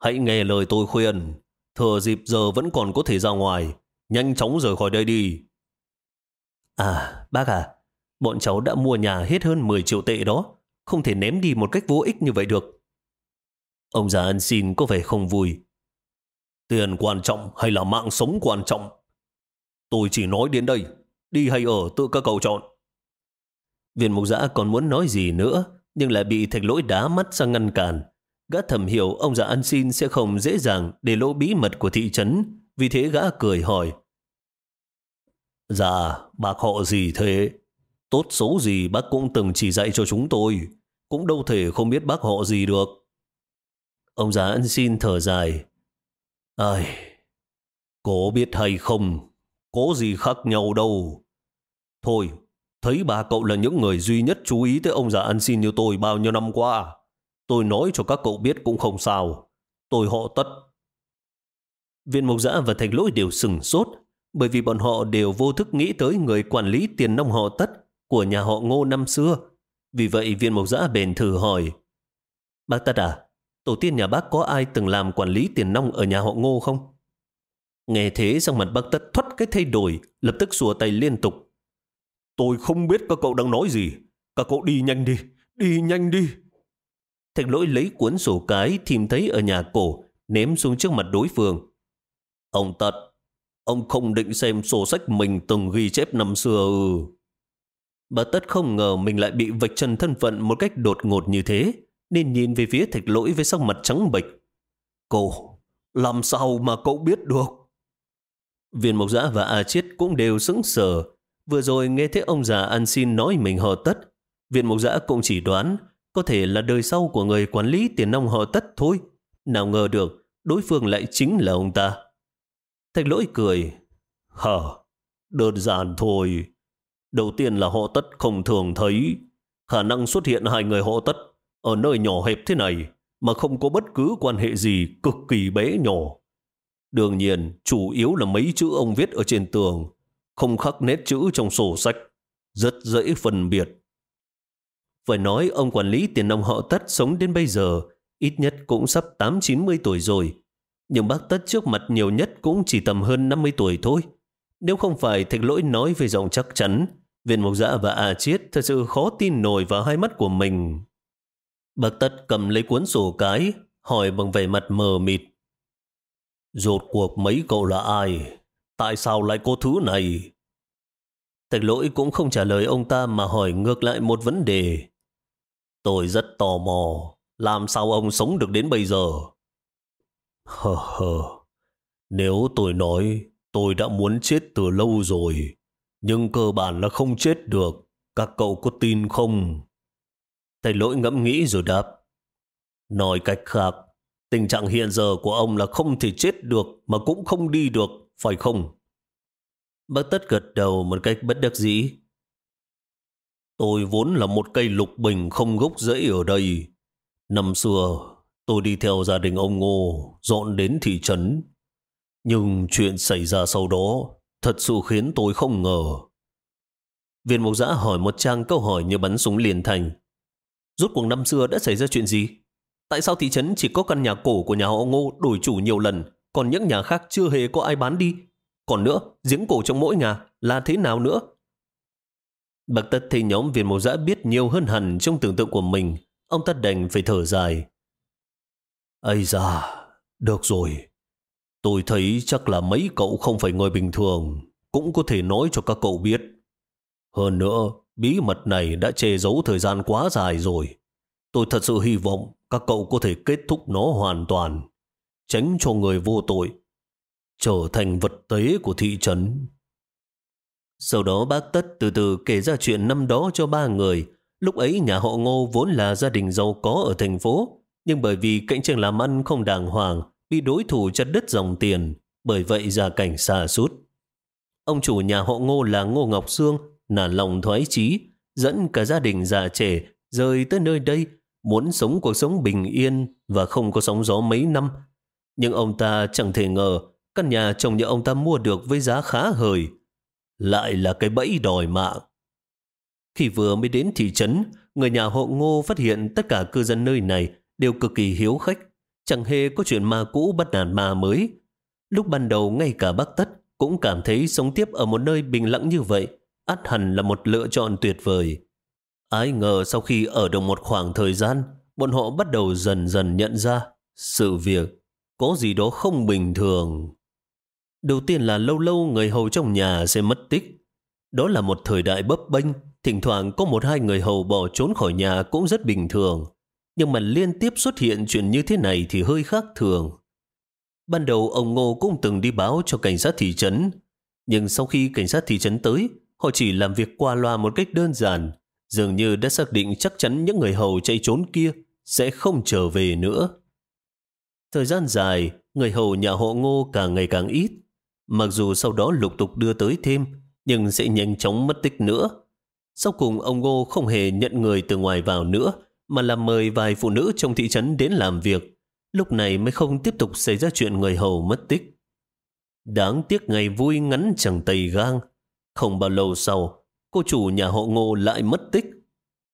Hãy nghe lời tôi khuyên, thừa dịp giờ vẫn còn có thể ra ngoài, Nhanh chóng rời khỏi đây đi. À, bác à, bọn cháu đã mua nhà hết hơn 10 triệu tệ đó. Không thể ném đi một cách vô ích như vậy được. Ông già ăn xin có vẻ không vui. Tiền quan trọng hay là mạng sống quan trọng? Tôi chỉ nói đến đây. Đi hay ở tự các cậu chọn. Viên mục giã còn muốn nói gì nữa, nhưng lại bị thạch lỗi đá mắt sang ngăn cản. Gã thầm hiểu ông già ăn xin sẽ không dễ dàng để lộ bí mật của thị trấn, vì thế gã cười hỏi. Dạ, bác họ gì thế? Tốt xấu gì bác cũng từng chỉ dạy cho chúng tôi. Cũng đâu thể không biết bác họ gì được. Ông già ăn xin thở dài. Ai, có biết hay không, có gì khác nhau đâu. Thôi, thấy ba cậu là những người duy nhất chú ý tới ông già ăn xin như tôi bao nhiêu năm qua. Tôi nói cho các cậu biết cũng không sao. Tôi họ tất. Viên mộc giã và thạch lỗi đều sừng sốt bởi vì bọn họ đều vô thức nghĩ tới người quản lý tiền nông họ tất của nhà họ ngô năm xưa. Vì vậy viên mộc giã bền thử hỏi Bác tất à, tổ tiên nhà bác có ai từng làm quản lý tiền nông ở nhà họ ngô không? Nghe thế sang mặt bác tất thoát cái thay đổi, lập tức xùa tay liên tục. Tôi không biết các cậu đang nói gì. Các cậu đi nhanh đi, đi nhanh đi. Thạch lỗi lấy cuốn sổ cái tìm thấy ở nhà cổ, ném xuống trước mặt đối phương. Ông Tật, ông không định xem sổ sách mình từng ghi chép năm xưa ừ. Bà Tất không ngờ mình lại bị vạch trần thân phận một cách đột ngột như thế, nên nhìn về phía thạch lỗi với sắc mặt trắng bệch. Cậu, làm sao mà cậu biết được? Viên Mộc Giã và A Chiết cũng đều sững sờ. Vừa rồi nghe thấy ông già ăn xin nói mình họ tất. viện mục Giã cũng chỉ đoán có thể là đời sau của người quản lý tiền nông họ tất thôi. Nào ngờ được, đối phương lại chính là ông ta. Thạch lỗi cười. Hờ, đơn giản thôi. Đầu tiên là họ tất không thường thấy. Khả năng xuất hiện hai người họ tất ở nơi nhỏ hẹp thế này mà không có bất cứ quan hệ gì cực kỳ bé nhỏ. Đương nhiên, chủ yếu là mấy chữ ông viết ở trên tường, không khắc nét chữ trong sổ sách, rất dễ phân biệt. Phải nói ông quản lý tiền nông họ Tất sống đến bây giờ, ít nhất cũng sắp 8-90 tuổi rồi. Nhưng bác Tất trước mặt nhiều nhất cũng chỉ tầm hơn 50 tuổi thôi. Nếu không phải thạch lỗi nói về giọng chắc chắn, viên mộc dạ và à chiết thật sự khó tin nổi vào hai mắt của mình. Bác Tất cầm lấy cuốn sổ cái, hỏi bằng vẻ mặt mờ mịt. Rột cuộc mấy cậu là ai? Tại sao lại có thứ này? Thạch lỗi cũng không trả lời ông ta mà hỏi ngược lại một vấn đề. Tôi rất tò mò, làm sao ông sống được đến bây giờ? Hờ hờ, nếu tôi nói tôi đã muốn chết từ lâu rồi, nhưng cơ bản là không chết được, các cậu có tin không? Thầy lỗi ngẫm nghĩ rồi đáp. Nói cách khác, tình trạng hiện giờ của ông là không thể chết được mà cũng không đi được, phải không? Bác Tất gật đầu một cách bất đắc dĩ. Tôi vốn là một cây lục bình không gốc rễ ở đây. Năm xưa, tôi đi theo gia đình ông Ngô dọn đến thị trấn. Nhưng chuyện xảy ra sau đó thật sự khiến tôi không ngờ. Viên mục giã hỏi một trang câu hỏi như bắn súng liền thành. Rốt cuộc năm xưa đã xảy ra chuyện gì? Tại sao thị trấn chỉ có căn nhà cổ của nhà họ Ngô đổi chủ nhiều lần, còn những nhà khác chưa hề có ai bán đi? Còn nữa, giếng cổ trong mỗi nhà là thế nào nữa? Bạc tất thấy nhóm viên mẫu giã biết nhiều hơn hẳn trong tưởng tượng của mình. Ông ta đành phải thở dài. Ây da, được rồi. Tôi thấy chắc là mấy cậu không phải người bình thường, cũng có thể nói cho các cậu biết. Hơn nữa, bí mật này đã che giấu thời gian quá dài rồi. Tôi thật sự hy vọng các cậu có thể kết thúc nó hoàn toàn, tránh cho người vô tội trở thành vật tế của thị trấn. Sau đó bác Tất từ từ kể ra chuyện năm đó cho ba người. Lúc ấy nhà họ Ngô vốn là gia đình giàu có ở thành phố, nhưng bởi vì cạnh tranh làm ăn không đàng hoàng, bị đối thủ chặt đứt dòng tiền, bởi vậy gia cảnh xa sút Ông chủ nhà họ Ngô là Ngô Ngọc Sương, nản lòng thoái chí, dẫn cả gia đình già trẻ rời tới nơi đây, muốn sống cuộc sống bình yên và không có sóng gió mấy năm. Nhưng ông ta chẳng thể ngờ Căn nhà chồng nhà ông ta mua được với giá khá hời. Lại là cái bẫy đòi mạng. Khi vừa mới đến thị trấn, người nhà hộ ngô phát hiện tất cả cư dân nơi này đều cực kỳ hiếu khách. Chẳng hề có chuyện ma cũ bắt nạt ma mới. Lúc ban đầu ngay cả bác Tất cũng cảm thấy sống tiếp ở một nơi bình lặng như vậy ắt hẳn là một lựa chọn tuyệt vời. Ai ngờ sau khi ở được một khoảng thời gian, bọn họ bắt đầu dần dần nhận ra sự việc có gì đó không bình thường. Đầu tiên là lâu lâu người hầu trong nhà sẽ mất tích. Đó là một thời đại bấp bênh, thỉnh thoảng có một hai người hầu bỏ trốn khỏi nhà cũng rất bình thường. Nhưng mà liên tiếp xuất hiện chuyện như thế này thì hơi khác thường. Ban đầu ông Ngô cũng từng đi báo cho cảnh sát thị trấn. Nhưng sau khi cảnh sát thị trấn tới, họ chỉ làm việc qua loa một cách đơn giản. Dường như đã xác định chắc chắn những người hầu chạy trốn kia sẽ không trở về nữa. Thời gian dài, người hầu nhà họ Ngô càng ngày càng ít. Mặc dù sau đó lục tục đưa tới thêm, nhưng sẽ nhanh chóng mất tích nữa. Sau cùng ông Ngô không hề nhận người từ ngoài vào nữa, mà là mời vài phụ nữ trong thị trấn đến làm việc. Lúc này mới không tiếp tục xảy ra chuyện người hầu mất tích. Đáng tiếc ngày vui ngắn chẳng tầy gang. Không bao lâu sau, cô chủ nhà họ Ngô lại mất tích.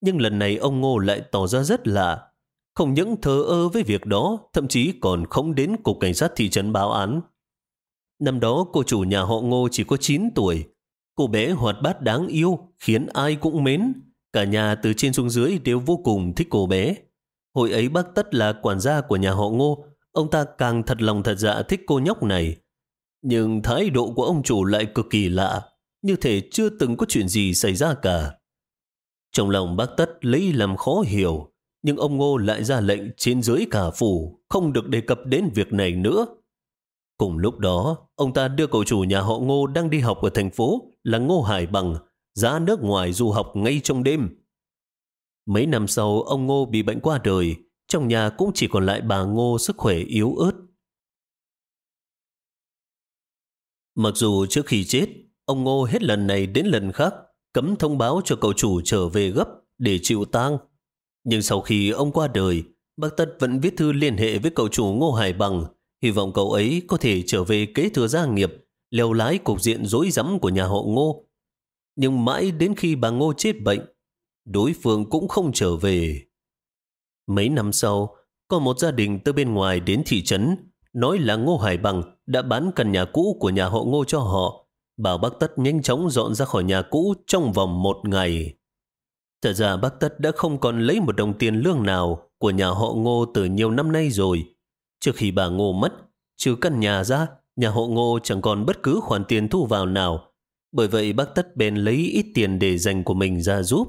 Nhưng lần này ông Ngô lại tỏ ra rất lạ. Không những thờ ơ với việc đó, thậm chí còn không đến cục cảnh sát thị trấn báo án. Năm đó cô chủ nhà họ Ngô chỉ có 9 tuổi. Cô bé hoạt bát đáng yêu, khiến ai cũng mến. Cả nhà từ trên xuống dưới đều vô cùng thích cô bé. Hồi ấy bác Tất là quản gia của nhà họ Ngô, ông ta càng thật lòng thật dạ thích cô nhóc này. Nhưng thái độ của ông chủ lại cực kỳ lạ, như thể chưa từng có chuyện gì xảy ra cả. Trong lòng bác Tất lấy làm khó hiểu, nhưng ông Ngô lại ra lệnh trên dưới cả phủ, không được đề cập đến việc này nữa. Cùng lúc đó, ông ta đưa cậu chủ nhà họ Ngô đang đi học ở thành phố là Ngô Hải Bằng ra nước ngoài du học ngay trong đêm. Mấy năm sau, ông Ngô bị bệnh qua đời, trong nhà cũng chỉ còn lại bà Ngô sức khỏe yếu ớt. Mặc dù trước khi chết, ông Ngô hết lần này đến lần khác cấm thông báo cho cậu chủ trở về gấp để chịu tang. Nhưng sau khi ông qua đời, bác Tất vẫn viết thư liên hệ với cậu chủ Ngô Hải Bằng, hy vọng cậu ấy có thể trở về kế thừa gia nghiệp, leo lái cục diện rối rắm của nhà họ Ngô. Nhưng mãi đến khi bà Ngô chết bệnh, đối phương cũng không trở về. Mấy năm sau, có một gia đình từ bên ngoài đến thị trấn, nói là Ngô Hải Bằng đã bán căn nhà cũ của nhà họ Ngô cho họ, bảo bác Tất nhanh chóng dọn ra khỏi nhà cũ trong vòng một ngày. Thật ra bác Tất đã không còn lấy một đồng tiền lương nào của nhà họ Ngô từ nhiều năm nay rồi. Trước khi bà Ngô mất, trừ căn nhà ra, nhà họ Ngô chẳng còn bất cứ khoản tiền thu vào nào. Bởi vậy bác Tất bèn lấy ít tiền để dành của mình ra giúp.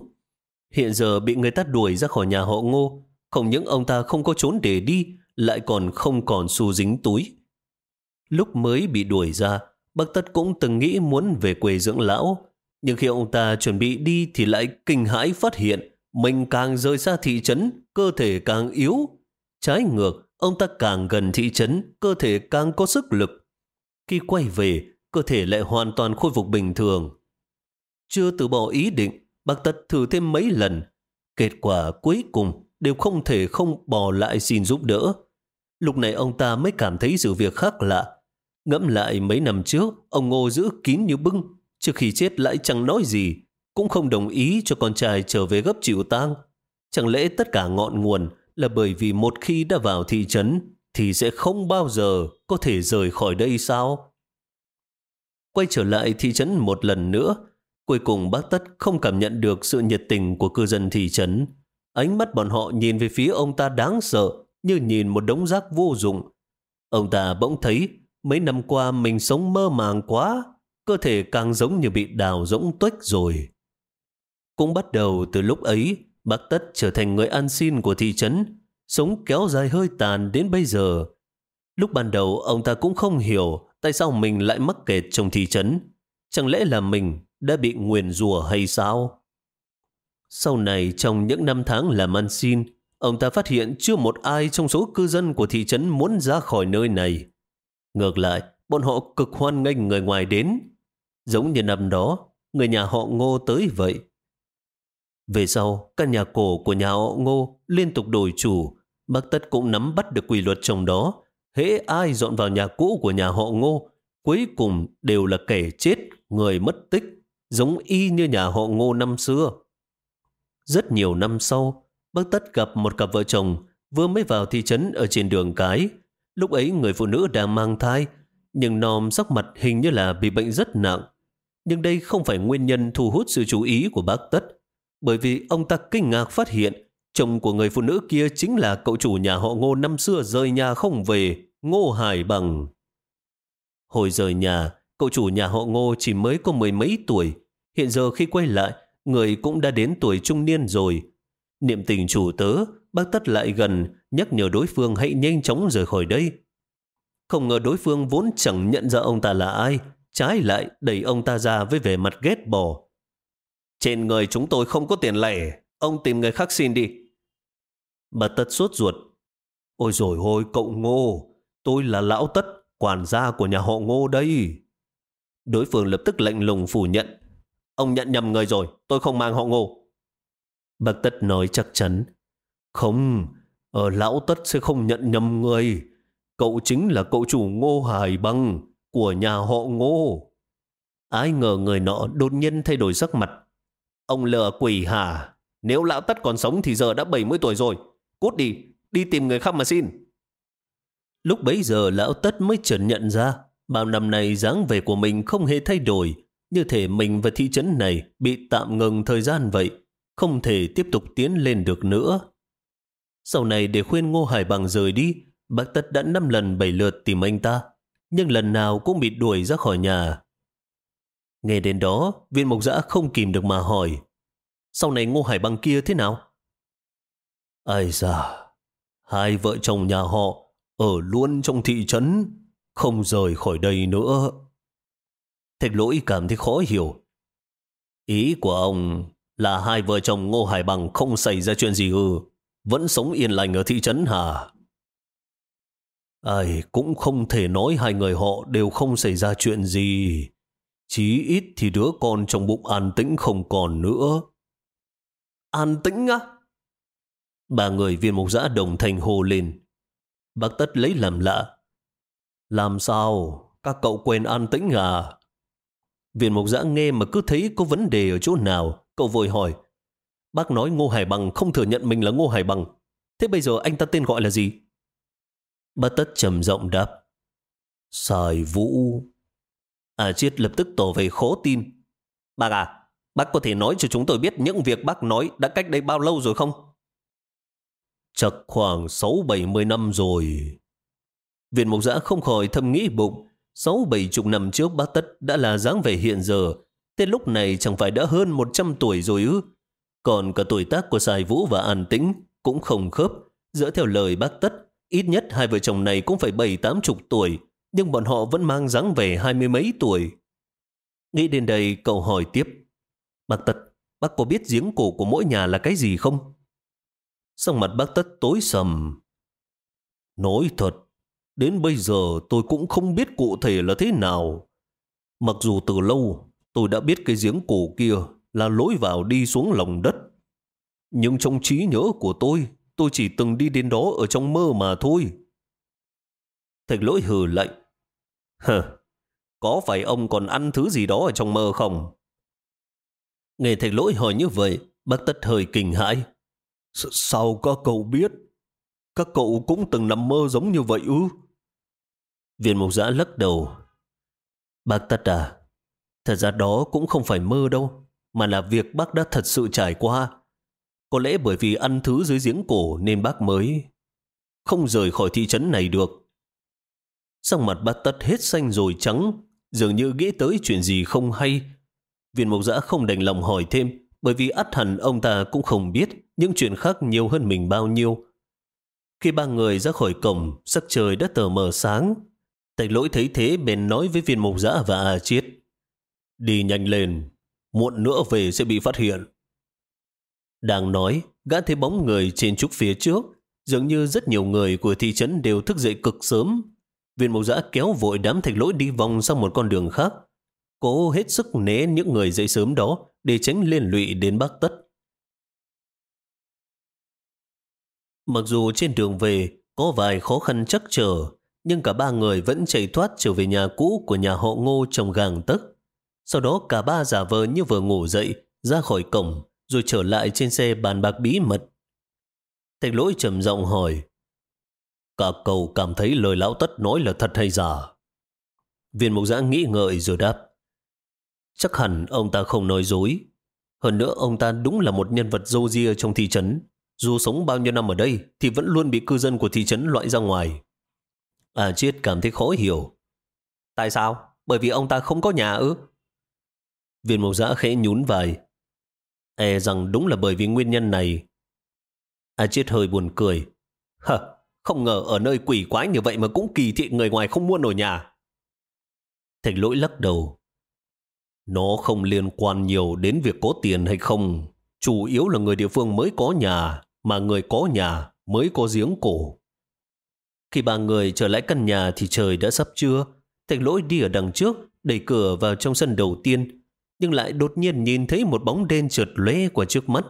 Hiện giờ bị người ta đuổi ra khỏi nhà họ Ngô, không những ông ta không có trốn để đi, lại còn không còn xu dính túi. Lúc mới bị đuổi ra, bác Tất cũng từng nghĩ muốn về quê dưỡng lão, nhưng khi ông ta chuẩn bị đi thì lại kinh hãi phát hiện mình càng rời xa thị trấn, cơ thể càng yếu. Trái ngược, ông ta càng gần thị trấn, cơ thể càng có sức lực. Khi quay về, cơ thể lại hoàn toàn khôi phục bình thường. Chưa từ bỏ ý định, bác tật thử thêm mấy lần. Kết quả cuối cùng đều không thể không bỏ lại xin giúp đỡ. Lúc này ông ta mới cảm thấy sự việc khác lạ. Ngẫm lại mấy năm trước, ông Ngô giữ kín như bưng, trước khi chết lại chẳng nói gì, cũng không đồng ý cho con trai trở về gấp chịu tang. Chẳng lẽ tất cả ngọn nguồn là bởi vì một khi đã vào thị trấn thì sẽ không bao giờ có thể rời khỏi đây sao? Quay trở lại thị trấn một lần nữa, cuối cùng bác Tất không cảm nhận được sự nhiệt tình của cư dân thị trấn. Ánh mắt bọn họ nhìn về phía ông ta đáng sợ như nhìn một đống rác vô dụng. Ông ta bỗng thấy mấy năm qua mình sống mơ màng quá, cơ thể càng giống như bị đào rỗng tuếch rồi. Cũng bắt đầu từ lúc ấy, bác Tất trở thành người ăn xin của thị trấn, sống kéo dài hơi tàn đến bây giờ. Lúc ban đầu ông ta cũng không hiểu tại sao mình lại mắc kẹt trong thị trấn. Chẳng lẽ là mình đã bị nguyền rùa hay sao? Sau này trong những năm tháng làm ăn xin, ông ta phát hiện chưa một ai trong số cư dân của thị trấn muốn ra khỏi nơi này. Ngược lại, bọn họ cực hoan nghênh người ngoài đến. Giống như năm đó, người nhà họ ngô tới vậy. Về sau, căn nhà cổ của nhà họ ngô liên tục đổi chủ. Bác Tất cũng nắm bắt được quy luật trong đó. Hễ ai dọn vào nhà cũ của nhà họ ngô, cuối cùng đều là kẻ chết, người mất tích, giống y như nhà họ ngô năm xưa. Rất nhiều năm sau, bác Tất gặp một cặp vợ chồng vừa mới vào thị trấn ở trên đường cái. Lúc ấy người phụ nữ đang mang thai, nhưng nòm sắc mặt hình như là bị bệnh rất nặng. Nhưng đây không phải nguyên nhân thu hút sự chú ý của bác Tất, bởi vì ông ta kinh ngạc phát hiện chồng của người phụ nữ kia chính là cậu chủ nhà họ Ngô năm xưa rời nhà không về, Ngô Hải Bằng. Hồi rời nhà, cậu chủ nhà họ Ngô chỉ mới có mười mấy tuổi. Hiện giờ khi quay lại, người cũng đã đến tuổi trung niên rồi. Niệm tình chủ tớ, bác tất lại gần, nhắc nhở đối phương hãy nhanh chóng rời khỏi đây. Không ngờ đối phương vốn chẳng nhận ra ông ta là ai, trái lại đẩy ông ta ra với vẻ mặt ghét bỏ. Trên người chúng tôi không có tiền lẻ, ông tìm người khác xin đi. Bà Tất sốt ruột. Ôi rồi ôi cậu ngô, tôi là lão Tất, quản gia của nhà họ ngô đây. Đối phương lập tức lạnh lùng phủ nhận. Ông nhận nhầm người rồi, tôi không mang họ ngô. bà Tất nói chắc chắn. Không, ở lão Tất sẽ không nhận nhầm người. Cậu chính là cậu chủ Ngô Hải Bằng của nhà họ Ngô. Ai ngờ người nọ đột nhiên thay đổi sắc mặt. Ông lừa quỷ hả? Nếu lão Tất còn sống thì giờ đã 70 tuổi rồi. Cút đi, đi tìm người khác mà xin. Lúc bấy giờ lão Tất mới chợt nhận ra bao năm nay dáng vẻ của mình không hề thay đổi. Như thể mình và thị trấn này bị tạm ngừng thời gian vậy. Không thể tiếp tục tiến lên được nữa. Sau này để khuyên Ngô Hải Bằng rời đi, bác Tất đã năm lần bảy lượt tìm anh ta. Nhưng lần nào cũng bị đuổi ra khỏi nhà. Nghe đến đó, viên mộc dã không kìm được mà hỏi. Sau này Ngô Hải Bằng kia thế nào? Ai da, hai vợ chồng nhà họ ở luôn trong thị trấn, không rời khỏi đây nữa. Thạch lỗi cảm thấy khó hiểu. Ý của ông là hai vợ chồng Ngô Hải Bằng không xảy ra chuyện gì ư, vẫn sống yên lành ở thị trấn hả? Ai, cũng không thể nói hai người họ đều không xảy ra chuyện gì. Chí ít thì đứa con trong bụng an tĩnh không còn nữa. An tĩnh á? Ba người viên mục giã đồng thành hồ lên. Bác Tất lấy làm lạ. Làm sao? Các cậu quên an tĩnh à? Viên mục giã nghe mà cứ thấy có vấn đề ở chỗ nào. Cậu vội hỏi. Bác nói Ngô Hải Bằng không thừa nhận mình là Ngô Hải Bằng. Thế bây giờ anh ta tên gọi là gì? Bác Tất trầm giọng đáp. Sài Vũ. À Chiết lập tức tỏ về khó tin. Bác à, bác có thể nói cho chúng tôi biết những việc bác nói đã cách đây bao lâu rồi không? Chắc khoảng 6-70 năm rồi. Viện Mộc Giã không khỏi thầm nghĩ bụng. 6-7 chục năm trước bác Tất đã là dáng vẻ hiện giờ. Thế lúc này chẳng phải đã hơn 100 tuổi rồi ư? Còn cả tuổi tác của Sài Vũ và An Tĩnh cũng không khớp. Dựa theo lời bác Tất, ít nhất hai vợ chồng này cũng phải 7-8 chục tuổi nhưng bọn họ vẫn mang dáng vẻ hai mươi mấy tuổi. Nghĩ đến đây, cậu hỏi tiếp. Bác Tất, bác có biết giếng cổ của mỗi nhà là cái gì không? Xong mặt bác Tất tối sầm. Nói thật, đến bây giờ tôi cũng không biết cụ thể là thế nào. Mặc dù từ lâu tôi đã biết cái giếng cổ kia là lối vào đi xuống lòng đất. Nhưng trong trí nhớ của tôi, tôi chỉ từng đi đến đó ở trong mơ mà thôi. Thạch lỗi hừ lạnh. Hờ, có phải ông còn ăn thứ gì đó ở trong mơ không? Nghe thạch lỗi hỏi như vậy, bác tất hơi kinh hãi. S sao các cậu biết? Các cậu cũng từng nằm mơ giống như vậy ư? Viên mục giã lắc đầu. Bác tất à, thật ra đó cũng không phải mơ đâu, mà là việc bác đã thật sự trải qua. Có lẽ bởi vì ăn thứ dưới giếng cổ nên bác mới không rời khỏi thị trấn này được. Sang mặt bác tất hết xanh rồi trắng, dường như nghĩ tới chuyện gì không hay. Viên mộc giã không đành lòng hỏi thêm, bởi vì ắt hẳn ông ta cũng không biết những chuyện khác nhiều hơn mình bao nhiêu. Khi ba người ra khỏi cổng, sắc trời đã tờ mờ sáng. Tạch lỗi thấy thế bèn nói với viên mộc giã và A Chiết. Đi nhanh lên, muộn nữa về sẽ bị phát hiện. Đang nói, gã thấy bóng người trên trúc phía trước, dường như rất nhiều người của thị trấn đều thức dậy cực sớm Viên mộc giã kéo vội đám thạch lỗi đi vòng sang một con đường khác. Cố hết sức né những người dậy sớm đó để tránh liên lụy đến bác tất. Mặc dù trên đường về có vài khó khăn chắc trở, nhưng cả ba người vẫn chạy thoát trở về nhà cũ của nhà họ ngô trong gàng tấc. Sau đó cả ba giả vờ như vừa ngủ dậy, ra khỏi cổng, rồi trở lại trên xe bàn bạc bí mật. Thạch lỗi trầm giọng hỏi, Cả cậu cảm thấy lời lão tất nói là thật hay giả? Viên mục giã nghĩ ngợi rồi đáp. Chắc hẳn ông ta không nói dối. Hơn nữa ông ta đúng là một nhân vật dâu ria trong thị trấn. Dù sống bao nhiêu năm ở đây thì vẫn luôn bị cư dân của thị trấn loại ra ngoài. À Chiết cảm thấy khó hiểu. Tại sao? Bởi vì ông ta không có nhà ư? Viên mục giã khẽ nhún vai. E rằng đúng là bởi vì nguyên nhân này. A Chiết hơi buồn cười. Hờ, không ngờ ở nơi quỷ quái như vậy mà cũng kỳ thị người ngoài không mua nổi nhà. Thạch lỗi lắc đầu. Nó không liên quan nhiều đến việc có tiền hay không. Chủ yếu là người địa phương mới có nhà, mà người có nhà mới có giếng cổ. Khi ba người trở lại căn nhà thì trời đã sắp trưa. Thạch lỗi đi ở đằng trước, đẩy cửa vào trong sân đầu tiên, nhưng lại đột nhiên nhìn thấy một bóng đen trượt lóe qua trước mắt.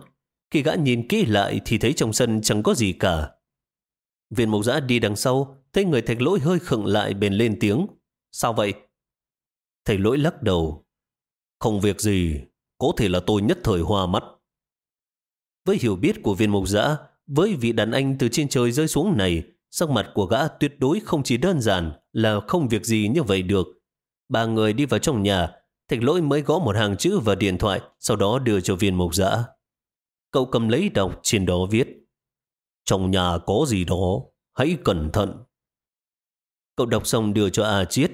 Khi gã nhìn kỹ lại thì thấy trong sân chẳng có gì cả. Viên mộc giã đi đằng sau, thấy người thạch lỗi hơi khựng lại bền lên tiếng. Sao vậy? Thầy lỗi lắc đầu. Không việc gì, có thể là tôi nhất thời hoa mắt. Với hiểu biết của viên mộc giã, với vị đàn anh từ trên trời rơi xuống này, sắc mặt của gã tuyệt đối không chỉ đơn giản là không việc gì như vậy được. Ba người đi vào trong nhà, thạch lỗi mới gõ một hàng chữ vào điện thoại, sau đó đưa cho viên mộc giã. Cậu cầm lấy đọc trên đó viết Trong nhà có gì đó, hãy cẩn thận. Cậu đọc xong đưa cho A Chiết,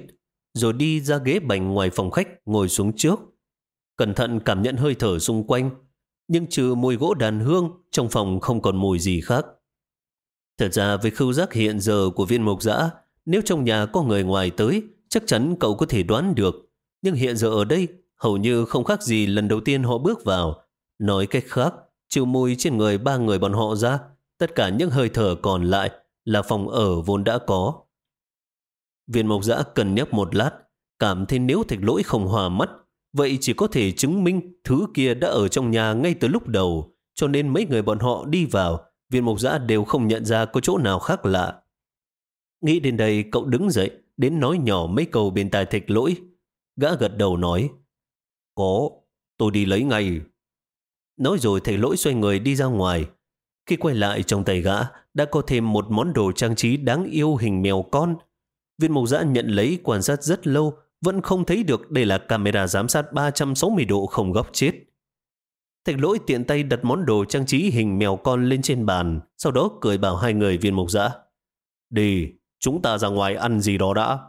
rồi đi ra ghế bành ngoài phòng khách ngồi xuống trước. Cẩn thận cảm nhận hơi thở xung quanh, nhưng trừ mùi gỗ đàn hương, trong phòng không còn mùi gì khác. Thật ra với khâu giác hiện giờ của viên mộc dã, nếu trong nhà có người ngoài tới, chắc chắn cậu có thể đoán được. Nhưng hiện giờ ở đây, hầu như không khác gì lần đầu tiên họ bước vào. Nói cách khác, chiều mùi trên người ba người bọn họ ra, tất cả những hơi thở còn lại là phòng ở vốn đã có. Viên mộc giã cần nhắc một lát, cảm thấy nếu thạch lỗi không hòa mắt, vậy chỉ có thể chứng minh thứ kia đã ở trong nhà ngay từ lúc đầu, cho nên mấy người bọn họ đi vào, viên mộc giã đều không nhận ra có chỗ nào khác lạ. Nghĩ đến đây, cậu đứng dậy, đến nói nhỏ mấy câu bên tai thạch lỗi. Gã gật đầu nói, Có, tôi đi lấy ngay. Nói rồi thầy lỗi xoay người đi ra ngoài. Khi quay lại trong tay gã, đã có thêm một món đồ trang trí đáng yêu hình mèo con. Viên mộc giã nhận lấy quan sát rất lâu, vẫn không thấy được đây là camera giám sát 360 độ không góc chết. Thạch lỗi tiện tay đặt món đồ trang trí hình mèo con lên trên bàn, sau đó cười bảo hai người viên mộc giã. Đi, chúng ta ra ngoài ăn gì đó đã.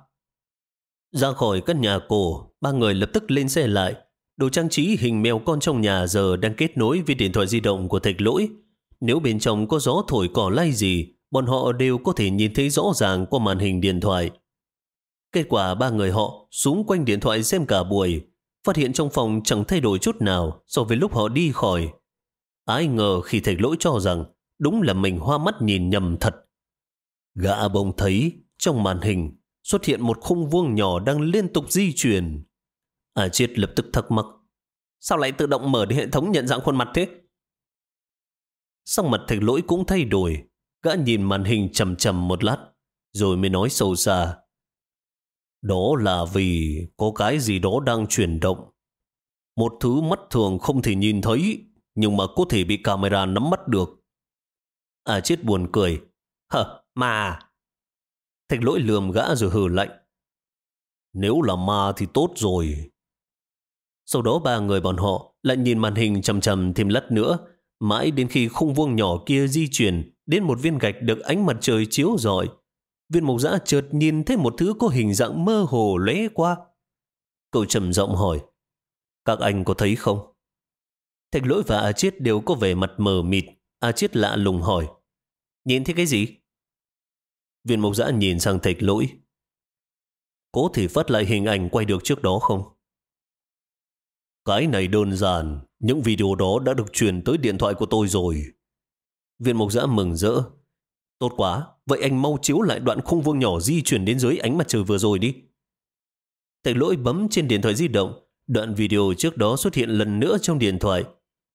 Ra khỏi căn nhà cổ, ba người lập tức lên xe lại. Đồ trang trí hình mèo con trong nhà giờ đang kết nối với điện thoại di động của thạch lỗi. Nếu bên trong có gió thổi cỏ lay gì, bọn họ đều có thể nhìn thấy rõ ràng qua màn hình điện thoại. Kết quả ba người họ xuống quanh điện thoại xem cả buổi, phát hiện trong phòng chẳng thay đổi chút nào so với lúc họ đi khỏi. Ai ngờ khi Thạch lỗi cho rằng đúng là mình hoa mắt nhìn nhầm thật. Gã bông thấy trong màn hình xuất hiện một khung vuông nhỏ đang liên tục di chuyển. À Chiết lập tức thắc mắc. Sao lại tự động mở hệ thống nhận dạng khuôn mặt thế? Xong mặt thạch lỗi cũng thay đổi. Gã nhìn màn hình chầm chầm một lát, rồi mới nói sâu xa. Đó là vì có cái gì đó đang chuyển động. Một thứ mắt thường không thể nhìn thấy, nhưng mà có thể bị camera nắm bắt được. À chết buồn cười. Hờ, mà. Thạch lỗi lườm gã rồi hừ lạnh. Nếu là ma thì tốt rồi. Sau đó ba người bọn họ lại nhìn màn hình chầm chầm thêm lát nữa, mãi đến khi khung vuông nhỏ kia di chuyển đến một viên gạch được ánh mặt trời chiếu rọi Viên mục giã chợt nhìn thấy một thứ có hình dạng mơ hồ lóe qua. Cậu trầm giọng hỏi, các anh có thấy không? Thạch lỗi và A Chiết đều có vẻ mặt mờ mịt. A Chiết lạ lùng hỏi, nhìn thấy cái gì? Viên mục giã nhìn sang thạch lỗi. Có thể phát lại hình ảnh quay được trước đó không? Cái này đơn giản, những video đó đã được truyền tới điện thoại của tôi rồi. Viên mục giã mừng rỡ, Tốt quá, vậy anh mau chiếu lại đoạn khung vuông nhỏ di chuyển đến dưới ánh mặt trời vừa rồi đi. Thạch lỗi bấm trên điện thoại di động, đoạn video trước đó xuất hiện lần nữa trong điện thoại.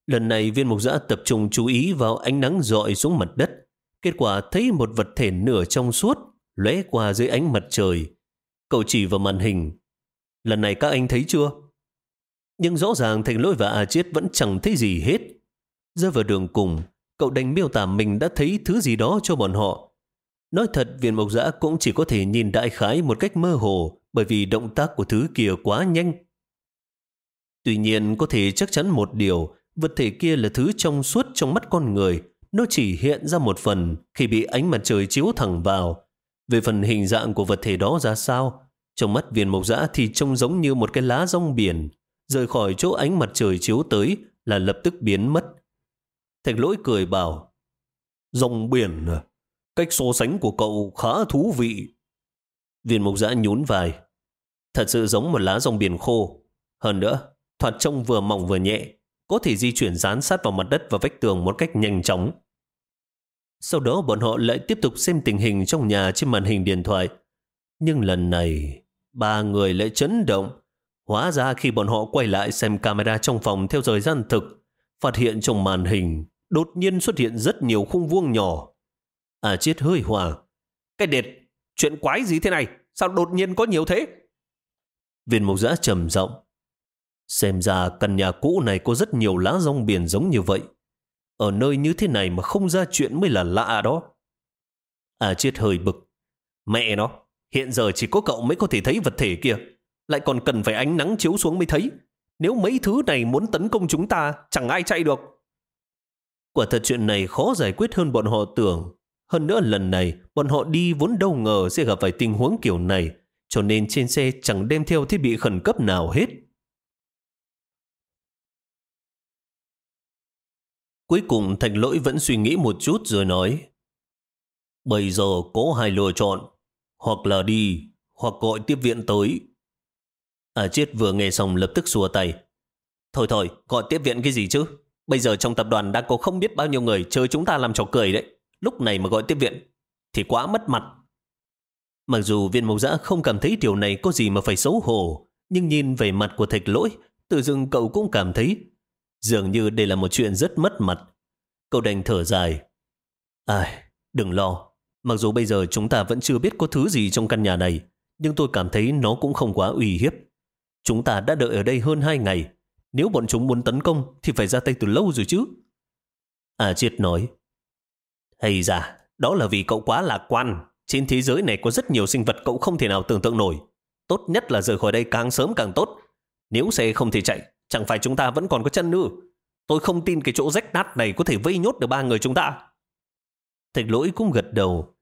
Lần này viên mục giã tập trung chú ý vào ánh nắng dọi xuống mặt đất. Kết quả thấy một vật thể nửa trong suốt, lóe qua dưới ánh mặt trời. Cậu chỉ vào màn hình. Lần này các anh thấy chưa? Nhưng rõ ràng Thành Lỗi và A Chiết vẫn chẳng thấy gì hết. Rơi vào đường cùng, cậu đành miêu tả mình đã thấy thứ gì đó cho bọn họ. Nói thật, viên mộc giã cũng chỉ có thể nhìn đại khái một cách mơ hồ bởi vì động tác của thứ kia quá nhanh. Tuy nhiên, có thể chắc chắn một điều, vật thể kia là thứ trong suốt trong mắt con người. Nó chỉ hiện ra một phần khi bị ánh mặt trời chiếu thẳng vào. Về phần hình dạng của vật thể đó ra sao, trong mắt viên mộc giã thì trông giống như một cái lá rong biển. Rời khỏi chỗ ánh mặt trời chiếu tới là lập tức biến mất. Thạch lỗi cười bảo, Rong biển à, cách so sánh của cậu khá thú vị. Viên mục giã nhún vai. Thật sự giống một lá rong biển khô. Hơn nữa, thoạt trông vừa mỏng vừa nhẹ, có thể di chuyển dán sát vào mặt đất và vách tường một cách nhanh chóng. Sau đó bọn họ lại tiếp tục xem tình hình trong nhà trên màn hình điện thoại. Nhưng lần này, ba người lại chấn động Hóa ra khi bọn họ quay lại xem camera trong phòng theo thời gian thực, phát hiện trong màn hình đột nhiên xuất hiện rất nhiều khung vuông nhỏ. À chết hơi hòa. Cái đệt, chuyện quái gì thế này? Sao đột nhiên có nhiều thế? Viên mộc giã trầm giọng Xem ra căn nhà cũ này có rất nhiều lá rong biển giống như vậy. Ở nơi như thế này mà không ra chuyện mới là lạ đó. À chết hơi bực. Mẹ nó, hiện giờ chỉ có cậu mới có thể thấy vật thể kia. Lại còn cần phải ánh nắng chiếu xuống mới thấy. Nếu mấy thứ này muốn tấn công chúng ta, chẳng ai chạy được. Quả thật chuyện này khó giải quyết hơn bọn họ tưởng. Hơn nữa lần này, bọn họ đi vốn đâu ngờ sẽ gặp phải tình huống kiểu này, cho nên trên xe chẳng đem theo thiết bị khẩn cấp nào hết. Cuối cùng Thạch Lỗi vẫn suy nghĩ một chút rồi nói. Bây giờ có hai lựa chọn, Hoặc là đi, Hoặc gọi tiếp viện tới. À chết vừa nghe xong lập tức xua tay. Thôi thôi, gọi tiếp viện cái gì chứ? Bây giờ trong tập đoàn đã có không biết bao nhiêu người Chơi chúng ta làm trò cười đấy. Lúc này mà gọi tiếp viện Thì quá mất mặt. Mặc dù viên mộc giã không cảm thấy điều này có gì mà phải xấu hổ, Nhưng nhìn về mặt của thạch lỗi, Tự dưng cậu cũng cảm thấy Dường như đây là một chuyện rất mất mặt. Cậu đành thở dài. Ai, đừng lo. Mặc dù bây giờ chúng ta vẫn chưa biết có thứ gì trong căn nhà này, nhưng tôi cảm thấy nó cũng không quá uy hiếp. Chúng ta đã đợi ở đây hơn hai ngày. Nếu bọn chúng muốn tấn công thì phải ra tay từ lâu rồi chứ. À Triết nói. Hay ra, đó là vì cậu quá lạc quan. Trên thế giới này có rất nhiều sinh vật cậu không thể nào tưởng tượng nổi. Tốt nhất là rời khỏi đây càng sớm càng tốt. Nếu xe không thể chạy, Chẳng phải chúng ta vẫn còn có chân nữa. Tôi không tin cái chỗ rách nát này có thể vây nhốt được ba người chúng ta. Thạch lỗi cũng gật đầu.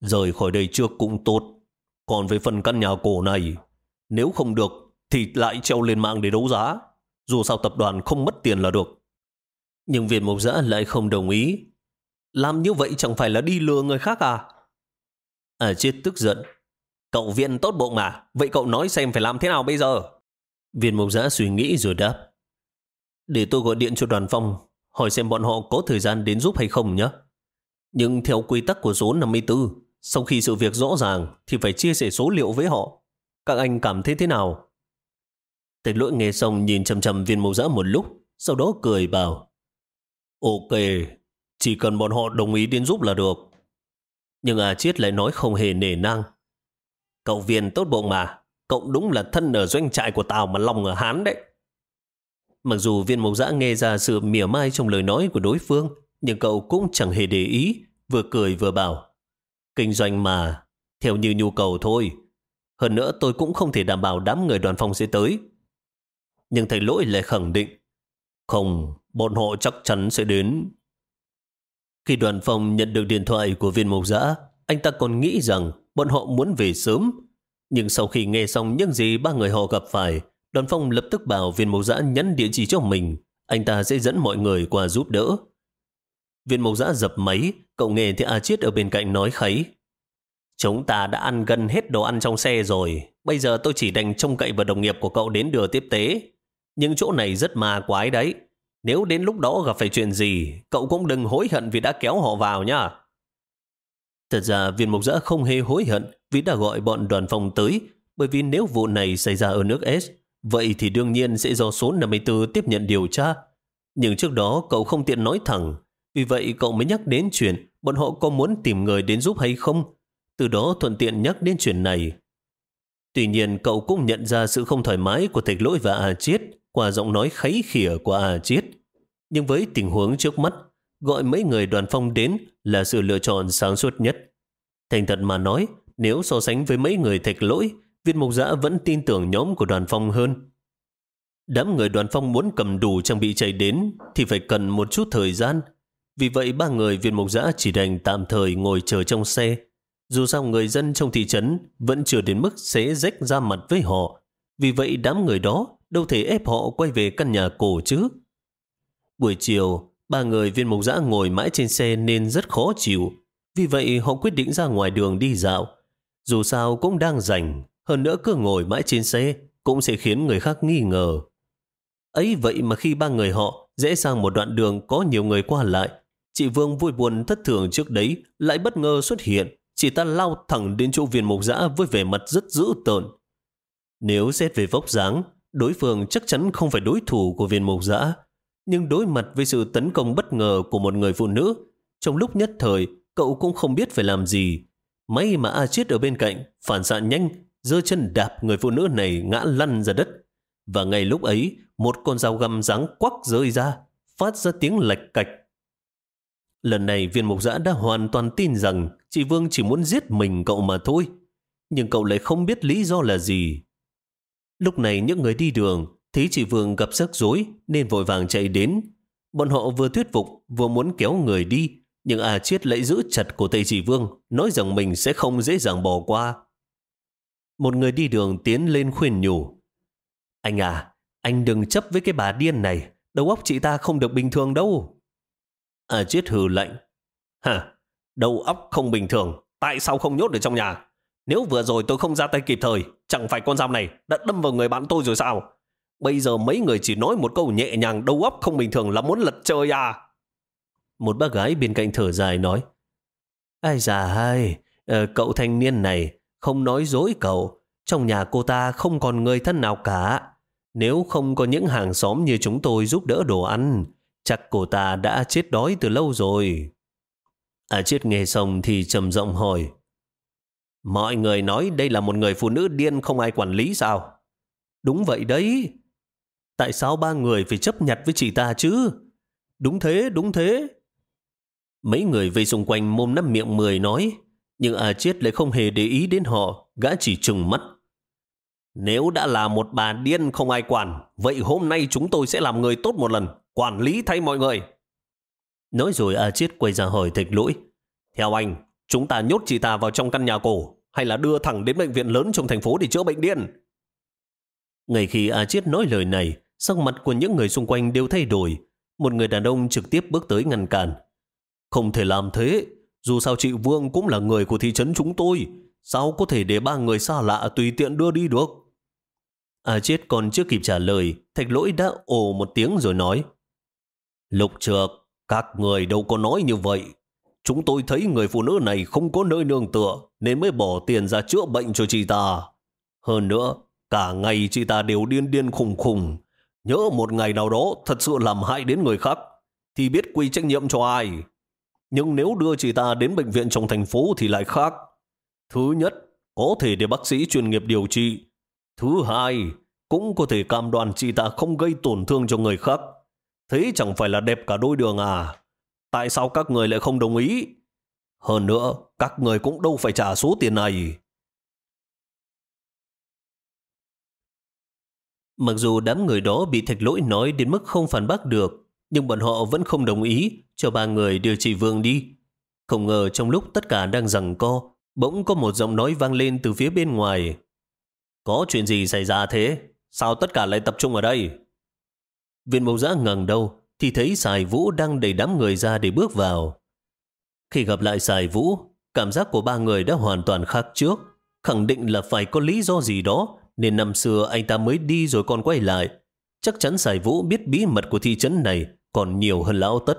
Rời khỏi đây trước cũng tốt. Còn về phần căn nhà cổ này, nếu không được thì lại treo lên mạng để đấu giá. Dù sao tập đoàn không mất tiền là được. Nhưng Việt Mộc Giã lại không đồng ý. Làm như vậy chẳng phải là đi lừa người khác à? À chết tức giận. Cậu viện tốt bụng mà. Vậy cậu nói xem phải làm thế nào bây giờ? Viên mộc giã suy nghĩ rồi đáp. Để tôi gọi điện cho đoàn phong, hỏi xem bọn họ có thời gian đến giúp hay không nhé. Nhưng theo quy tắc của số 54, sau khi sự việc rõ ràng thì phải chia sẻ số liệu với họ. Các anh cảm thấy thế nào? Tịch lỗi nghe xong nhìn chầm chầm viên mộc giã một lúc, sau đó cười bảo. Ok, chỉ cần bọn họ đồng ý đến giúp là được. Nhưng à Chiết lại nói không hề nể năng. Cậu viên tốt bụng mà, Cậu đúng là thân ở doanh trại của Tào mà lòng ở Hán đấy. Mặc dù viên mộc giã nghe ra sự mỉa mai trong lời nói của đối phương, nhưng cậu cũng chẳng hề để ý, vừa cười vừa bảo. Kinh doanh mà, theo như nhu cầu thôi. Hơn nữa tôi cũng không thể đảm bảo đám người đoàn phòng sẽ tới. Nhưng thầy lỗi lại khẳng định. Không, bọn họ chắc chắn sẽ đến. Khi đoàn phòng nhận được điện thoại của viên mộc giã, anh ta còn nghĩ rằng bọn họ muốn về sớm nhưng sau khi nghe xong những gì ba người họ gặp phải, đoàn phong lập tức bảo viên mộc giã nhắn địa chỉ cho mình. Anh ta sẽ dẫn mọi người qua giúp đỡ. Viên mộc giã dập máy, cậu nghe thì A Chiết ở bên cạnh nói kháy. Chúng ta đã ăn gần hết đồ ăn trong xe rồi. Bây giờ tôi chỉ đành trông cậy vào đồng nghiệp của cậu đến đưa tiếp tế. Nhưng chỗ này rất ma quái đấy. Nếu đến lúc đó gặp phải chuyện gì, cậu cũng đừng hối hận vì đã kéo họ vào nhá. Thật ra viên mục giã không hề hối hận vì đã gọi bọn đoàn phòng tới, bởi vì nếu vụ này xảy ra ở nước S, vậy thì đương nhiên sẽ do số 54 tiếp nhận điều tra. Nhưng trước đó cậu không tiện nói thẳng, vì vậy cậu mới nhắc đến chuyện bọn họ có muốn tìm người đến giúp hay không, từ đó thuận tiện nhắc đến chuyện này. Tuy nhiên cậu cũng nhận ra sự không thoải mái của thạch lỗi và A Chiết qua giọng nói kháy khỉa của A Chiết. Nhưng với tình huống trước mắt, gọi mấy người đoàn phong đến là sự lựa chọn sáng suốt nhất. Thành thật mà nói, nếu so sánh với mấy người thạch lỗi, viên mục giã vẫn tin tưởng nhóm của đoàn phong hơn. Đám người đoàn phong muốn cầm đủ trang bị chạy đến thì phải cần một chút thời gian. Vì vậy ba người viên mục giã chỉ đành tạm thời ngồi chờ trong xe. Dù sao người dân trong thị trấn vẫn chưa đến mức xé rách ra mặt với họ. Vì vậy đám người đó đâu thể ép họ quay về căn nhà cổ chứ. Buổi chiều, ba người viên mục giã ngồi mãi trên xe nên rất khó chịu. Vì vậy họ quyết định ra ngoài đường đi dạo. Dù sao cũng đang rảnh, hơn nữa cứ ngồi mãi trên xe cũng sẽ khiến người khác nghi ngờ. Ấy vậy mà khi ba người họ dễ sang một đoạn đường có nhiều người qua lại, chị Vương vui buồn thất thường trước đấy lại bất ngờ xuất hiện. Chị ta lao thẳng đến chỗ viên mục giã với vẻ mặt rất dữ tợn. Nếu xét về vóc dáng, Đối phương chắc chắn không phải đối thủ của viên mục giã, nhưng đối mặt với sự tấn công bất ngờ của một người phụ nữ, trong lúc nhất thời, cậu cũng không biết phải làm gì. May mà A Chiết ở bên cạnh, phản xạ nhanh, giơ chân đạp người phụ nữ này ngã lăn ra đất. Và ngay lúc ấy, một con dao găm ráng quắc rơi ra, phát ra tiếng lạch cạch. Lần này viên mục giã đã hoàn toàn tin rằng chị Vương chỉ muốn giết mình cậu mà thôi. Nhưng cậu lại không biết lý do là gì. Lúc này những người đi đường thấy chị Vương gặp rắc rối nên vội vàng chạy đến. Bọn họ vừa thuyết phục vừa muốn kéo người đi nhưng A Chiết lại giữ chặt của Tây Chỉ Vương nói rằng mình sẽ không dễ dàng bỏ qua. Một người đi đường tiến lên khuyên nhủ. Anh à, anh đừng chấp với cái bà điên này. Đầu óc chị ta không được bình thường đâu. À Chiết hừ lạnh. Hả? Đầu óc không bình thường. Tại sao không nhốt ở trong nhà? Nếu vừa rồi tôi không ra tay kịp thời, chẳng phải con dao này đã đâm vào người bạn tôi rồi sao? Bây giờ mấy người chỉ nói một câu nhẹ nhàng đầu óc không bình thường là muốn lật trời à? Một bác gái bên cạnh thở dài nói. Ai già hai, ờ, cậu thanh niên này không nói dối cậu. Trong nhà cô ta không còn người thân nào cả. Nếu không có những hàng xóm như chúng tôi giúp đỡ đồ ăn, chắc cô ta đã chết đói từ lâu rồi. À chết nghe xong thì trầm giọng hỏi. Mọi người nói đây là một người phụ nữ điên không ai quản lý sao? Đúng vậy đấy. Tại sao ba người phải chấp nhặt với chị ta chứ? Đúng thế, đúng thế. Mấy người vây xung quanh mồm năm miệng mười nói, nhưng à chết lại không hề để ý đến họ, gã chỉ trừng mắt. Nếu đã là một bà điên không ai quản, vậy hôm nay chúng tôi sẽ làm người tốt một lần, quản lý thay mọi người. Nói rồi A Chiết quay ra hỏi thạch lỗi. Theo anh, chúng ta nhốt chị ta vào trong căn nhà cổ, hay là đưa thẳng đến bệnh viện lớn trong thành phố để chữa bệnh điên? Ngay khi A Chiết nói lời này, sắc mặt của những người xung quanh đều thay đổi. Một người đàn ông trực tiếp bước tới ngăn cản. Không thể làm thế, dù sao chị Vương cũng là người của thị trấn chúng tôi, sao có thể để ba người xa lạ tùy tiện đưa đi được? À chết còn chưa kịp trả lời, thạch lỗi đã ồ một tiếng rồi nói. Lục trược, các người đâu có nói như vậy. Chúng tôi thấy người phụ nữ này không có nơi nương tựa, nên mới bỏ tiền ra chữa bệnh cho chị ta. Hơn nữa, cả ngày chị ta đều điên điên khùng khùng. Nhớ một ngày nào đó thật sự làm hại đến người khác, thì biết quy trách nhiệm cho ai. Nhưng nếu đưa chị ta đến bệnh viện trong thành phố thì lại khác. Thứ nhất, có thể để bác sĩ chuyên nghiệp điều trị. Thứ hai, cũng có thể cam đoan chị ta không gây tổn thương cho người khác. Thế chẳng phải là đẹp cả đôi đường à? Tại sao các người lại không đồng ý? Hơn nữa, các người cũng đâu phải trả số tiền này. Mặc dù đám người đó bị thạch lỗi nói đến mức không phản bác được, nhưng bọn họ vẫn không đồng ý cho ba người đưa chị Vương đi. Không ngờ trong lúc tất cả đang rằng co, bỗng có một giọng nói vang lên từ phía bên ngoài. Có chuyện gì xảy ra thế? Sao tất cả lại tập trung ở đây? Viên mộc giã ngẩng đầu thì thấy Sài Vũ đang đẩy đám người ra để bước vào. Khi gặp lại Sài Vũ, cảm giác của ba người đã hoàn toàn khác trước. Khẳng định là phải có lý do gì đó nên năm xưa anh ta mới đi rồi còn quay lại. Chắc chắn Sài Vũ biết bí mật của thị trấn này còn nhiều hơn lão tất.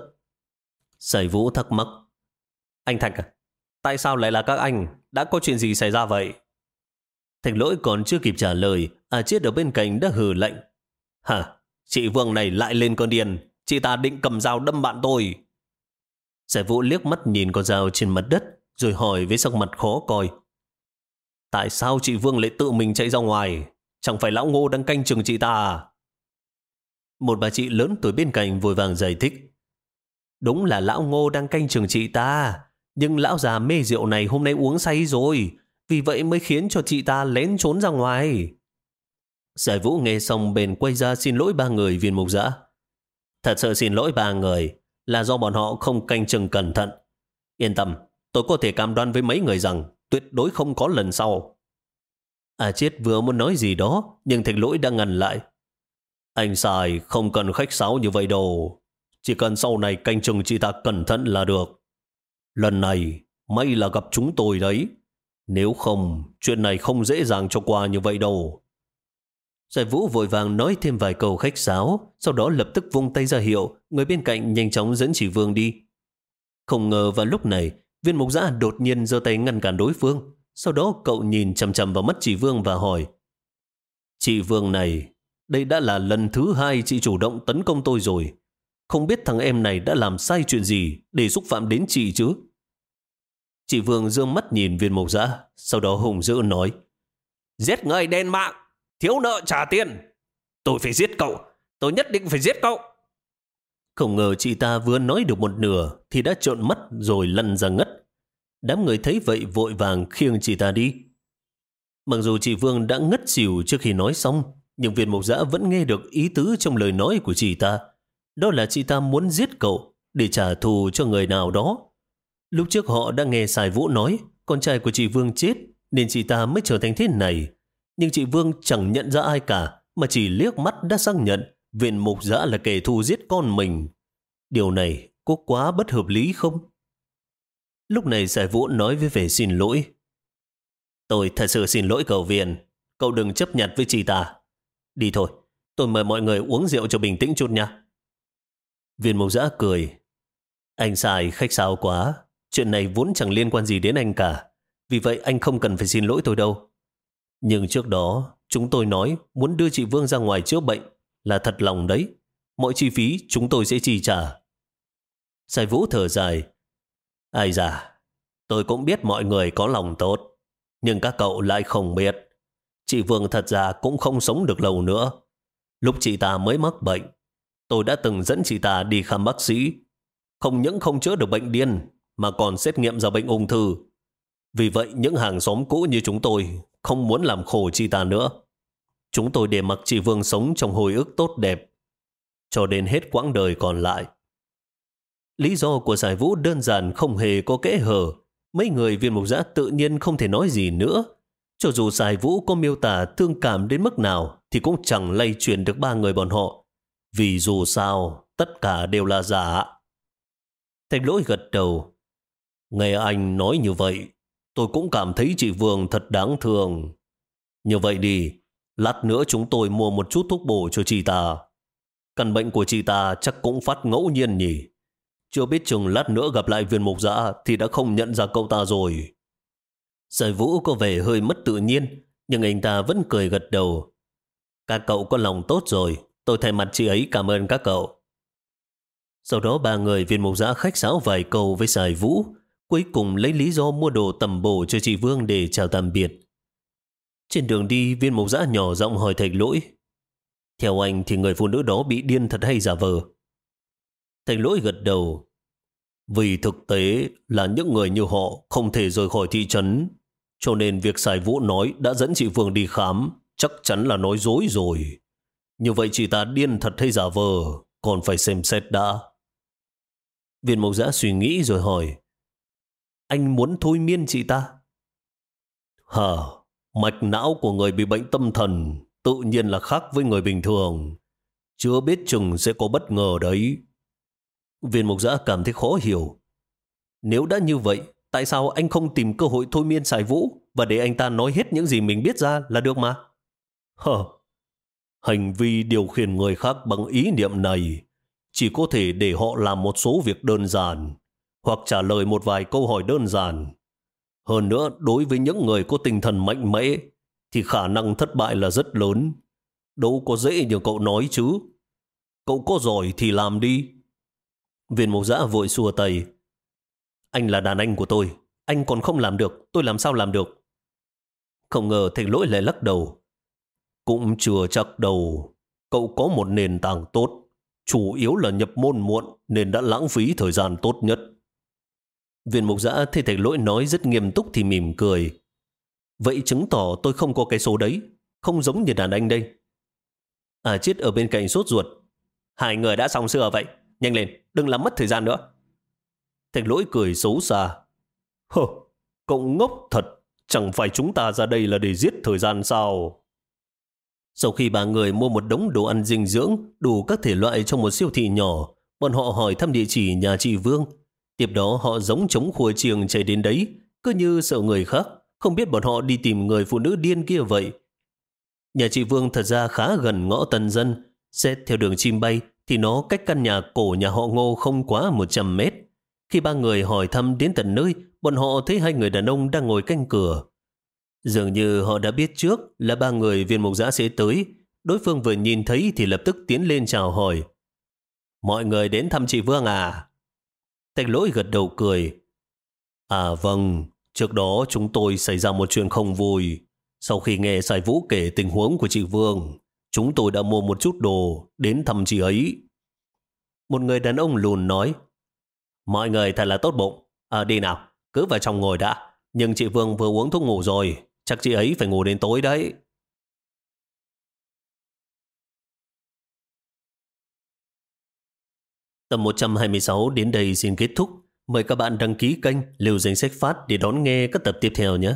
Sài Vũ thắc mắc. Anh Thạch à? Tại sao lại là các anh? Đã có chuyện gì xảy ra vậy? Thạch lỗi còn chưa kịp trả lời, à chết ở bên cạnh đã hừ lạnh. Hả? Chị Vương này lại lên cơn điên. Chị ta định cầm dao đâm bạn tôi. sài vũ liếc mắt nhìn con dao trên mặt đất, rồi hỏi với sắc mặt khó coi. Tại sao chị Vương lại tự mình chạy ra ngoài? Chẳng phải lão ngô đang canh chừng chị ta à? Một bà chị lớn tuổi bên cạnh vội vàng giải thích. Đúng là lão ngô đang canh chừng chị ta, nhưng lão già mê rượu này hôm nay uống say rồi, vì vậy mới khiến cho chị ta lén trốn ra ngoài. Giải vũ nghe xong bền quay ra xin lỗi ba người viên mục giã. Thật sự xin lỗi ba người là do bọn họ không canh chừng cẩn thận. Yên tâm, tôi có thể cam đoan với mấy người rằng tuyệt đối không có lần sau. À chết vừa muốn nói gì đó, nhưng thạch lỗi đã ngăn lại. Anh xài không cần khách sáo như vậy đâu. Chỉ cần sau này canh chừng chị ta cẩn thận là được. Lần này, may là gặp chúng tôi đấy. Nếu không, chuyện này không dễ dàng cho qua như vậy đâu. Giải vũ vội vàng nói thêm vài câu khách sáo, sau đó lập tức vung tay ra hiệu, người bên cạnh nhanh chóng dẫn chỉ vương đi. Không ngờ vào lúc này, viên mục giã đột nhiên giơ tay ngăn cản đối phương. Sau đó cậu nhìn chầm chầm vào mắt chỉ Vương và hỏi Chị Vương này, đây đã là lần thứ hai chị chủ động tấn công tôi rồi. Không biết thằng em này đã làm sai chuyện gì để xúc phạm đến chị chứ? Chị Vương dương mắt nhìn viên mộc giã, sau đó hùng dữ nói. Giết người đen mạng, thiếu nợ trả tiền. Tôi phải giết cậu, tôi nhất định phải giết cậu. Không ngờ chị ta vừa nói được một nửa thì đã trộn mắt rồi lăn ra ngất. Đám người thấy vậy vội vàng khiêng chị ta đi. Mặc dù chị Vương đã ngất xỉu trước khi nói xong, nhưng viên mộc giã vẫn nghe được ý tứ trong lời nói của chị ta. Đó là chị ta muốn giết cậu để trả thù cho người nào đó. Lúc trước họ đã nghe Sài Vũ nói con trai của chị Vương chết nên chị ta mới trở thành thế này. Nhưng chị Vương chẳng nhận ra ai cả mà chỉ liếc mắt đã xác nhận viện mục giã là kẻ thù giết con mình. Điều này có quá bất hợp lý không? Lúc này Sài Vũ nói với vẻ xin lỗi. Tôi thật sự xin lỗi cậu viện. Cậu đừng chấp nhận với chị ta. Đi thôi, tôi mời mọi người uống rượu cho bình tĩnh chút nha. Viên mục giã cười. Anh xài khách sáo quá. Chuyện này vốn chẳng liên quan gì đến anh cả. Vì vậy anh không cần phải xin lỗi tôi đâu. Nhưng trước đó, chúng tôi nói muốn đưa chị Vương ra ngoài chữa bệnh là thật lòng đấy. Mọi chi phí chúng tôi sẽ chi trả. Sai Vũ thở dài. Ai già, tôi cũng biết mọi người có lòng tốt. Nhưng các cậu lại không biết. Chị Vương thật ra cũng không sống được lâu nữa. Lúc chị ta mới mắc bệnh, tôi đã từng dẫn chị ta đi khám bác sĩ. Không những không chữa được bệnh điên, mà còn xét nghiệm ra bệnh ung thư. Vì vậy những hàng xóm cũ như chúng tôi không muốn làm khổ chị ta nữa. Chúng tôi để mặc chị Vương sống trong hồi ức tốt đẹp, cho đến hết quãng đời còn lại. Lý do của giải vũ đơn giản không hề có kẽ hở. Mấy người viên mục giã tự nhiên không thể nói gì nữa. Cho dù giải vũ có miêu tả thương cảm đến mức nào thì cũng chẳng lay truyền được ba người bọn họ. Vì dù sao, tất cả đều là giả. Thạch lỗi gật đầu. Nghe anh nói như vậy, tôi cũng cảm thấy chị Vương thật đáng thương. Như vậy đi, lát nữa chúng tôi mua một chút thuốc bổ cho chị ta. Căn bệnh của chị ta chắc cũng phát ngẫu nhiên nhỉ. Chưa biết chừng lát nữa gặp lại viên mục giả thì đã không nhận ra câu ta rồi. Sở vũ có vẻ hơi mất tự nhiên, nhưng anh ta vẫn cười gật đầu. Các cậu có lòng tốt rồi, tôi thay mặt chị ấy cảm ơn các cậu. Sau đó ba người viên mục giã khách sáo vài câu với Sài vũ, cuối cùng lấy lý do mua đồ tầm bổ cho chị Vương để chào tạm biệt. Trên đường đi, viên mục giã nhỏ giọng hỏi thạch lỗi. Theo anh thì người phụ nữ đó bị điên thật hay giả vờ? Thạch lỗi gật đầu. Vì thực tế là những người như họ không thể rời khỏi thị trấn, cho nên việc xài vũ nói đã dẫn chị Phương đi khám, chắc chắn là nói dối rồi. Như vậy chị ta điên thật hay giả vờ, còn phải xem xét đã. Viên mộc giã suy nghĩ rồi hỏi, anh muốn thôi miên chị ta? Hả, mạch não của người bị bệnh tâm thần tự nhiên là khác với người bình thường. Chưa biết chừng sẽ có bất ngờ đấy. Viên mục giã cảm thấy khó hiểu. Nếu đã như vậy, tại sao anh không tìm cơ hội thôi miên xài vũ và để anh ta nói hết những gì mình biết ra là được mà? Hờ, hành vi điều khiển người khác bằng ý niệm này chỉ có thể để họ làm một số việc đơn giản hoặc trả lời một vài câu hỏi đơn giản. Hơn nữa, đối với những người có tinh thần mạnh mẽ thì khả năng thất bại là rất lớn. Đâu có dễ như cậu nói chứ. Cậu có giỏi thì làm đi. Viên mục giã vội xua tay. Anh là đàn anh của tôi. Anh còn không làm được. Tôi làm sao làm được? Không ngờ thầy lỗi lại lắc đầu. Cũng chưa chắc đầu. Cậu có một nền tảng tốt. Chủ yếu là nhập môn muộn nên đã lãng phí thời gian tốt nhất. Viên mục giã thấy thầy lỗi nói rất nghiêm túc thì mỉm cười. Vậy chứng tỏ tôi không có cái số đấy. Không giống như đàn anh đây. À chết ở bên cạnh sốt ruột. Hai người đã xong xưa vậy. Nhanh lên, đừng làm mất thời gian nữa. Thạch lỗi cười xấu xa. Hơ, cậu ngốc thật, chẳng phải chúng ta ra đây là để giết thời gian sao? Sau khi ba người mua một đống đồ ăn dinh dưỡng, đủ các thể loại trong một siêu thị nhỏ, bọn họ hỏi thăm địa chỉ nhà chị Vương. Tiếp đó họ giống chống khua chiêng chạy đến đấy, cứ như sợ người khác, không biết bọn họ đi tìm người phụ nữ điên kia vậy. Nhà chị Vương thật ra khá gần ngõ tân dân, xét theo đường chim bay thì nó cách căn nhà cổ nhà họ ngô không quá 100 mét. Khi ba người hỏi thăm đến tận nơi, bọn họ thấy hai người đàn ông đang ngồi canh cửa. Dường như họ đã biết trước là ba người viên mục giã sẽ tới, Đối phương vừa nhìn thấy thì lập tức tiến lên chào hỏi. Mọi người đến thăm chị Vương à? Tạch lỗi gật đầu cười. À vâng, trước đó chúng tôi xảy ra một chuyện không vui. Sau khi nghe Sài Vũ kể tình huống của chị Vương, chúng tôi đã mua một chút đồ đến thăm chị ấy. Một người đàn ông lùn nói, Mọi người thật là tốt bụng. À đi nào, cứ vào trong ngồi đã. Nhưng chị Vương vừa uống thuốc ngủ rồi, chắc chị ấy phải ngủ đến tối đấy. Tập 126 đến đây xin kết thúc. Mời các bạn đăng ký kênh Lưu Danh Sách Phát để đón nghe các tập tiếp theo nhé.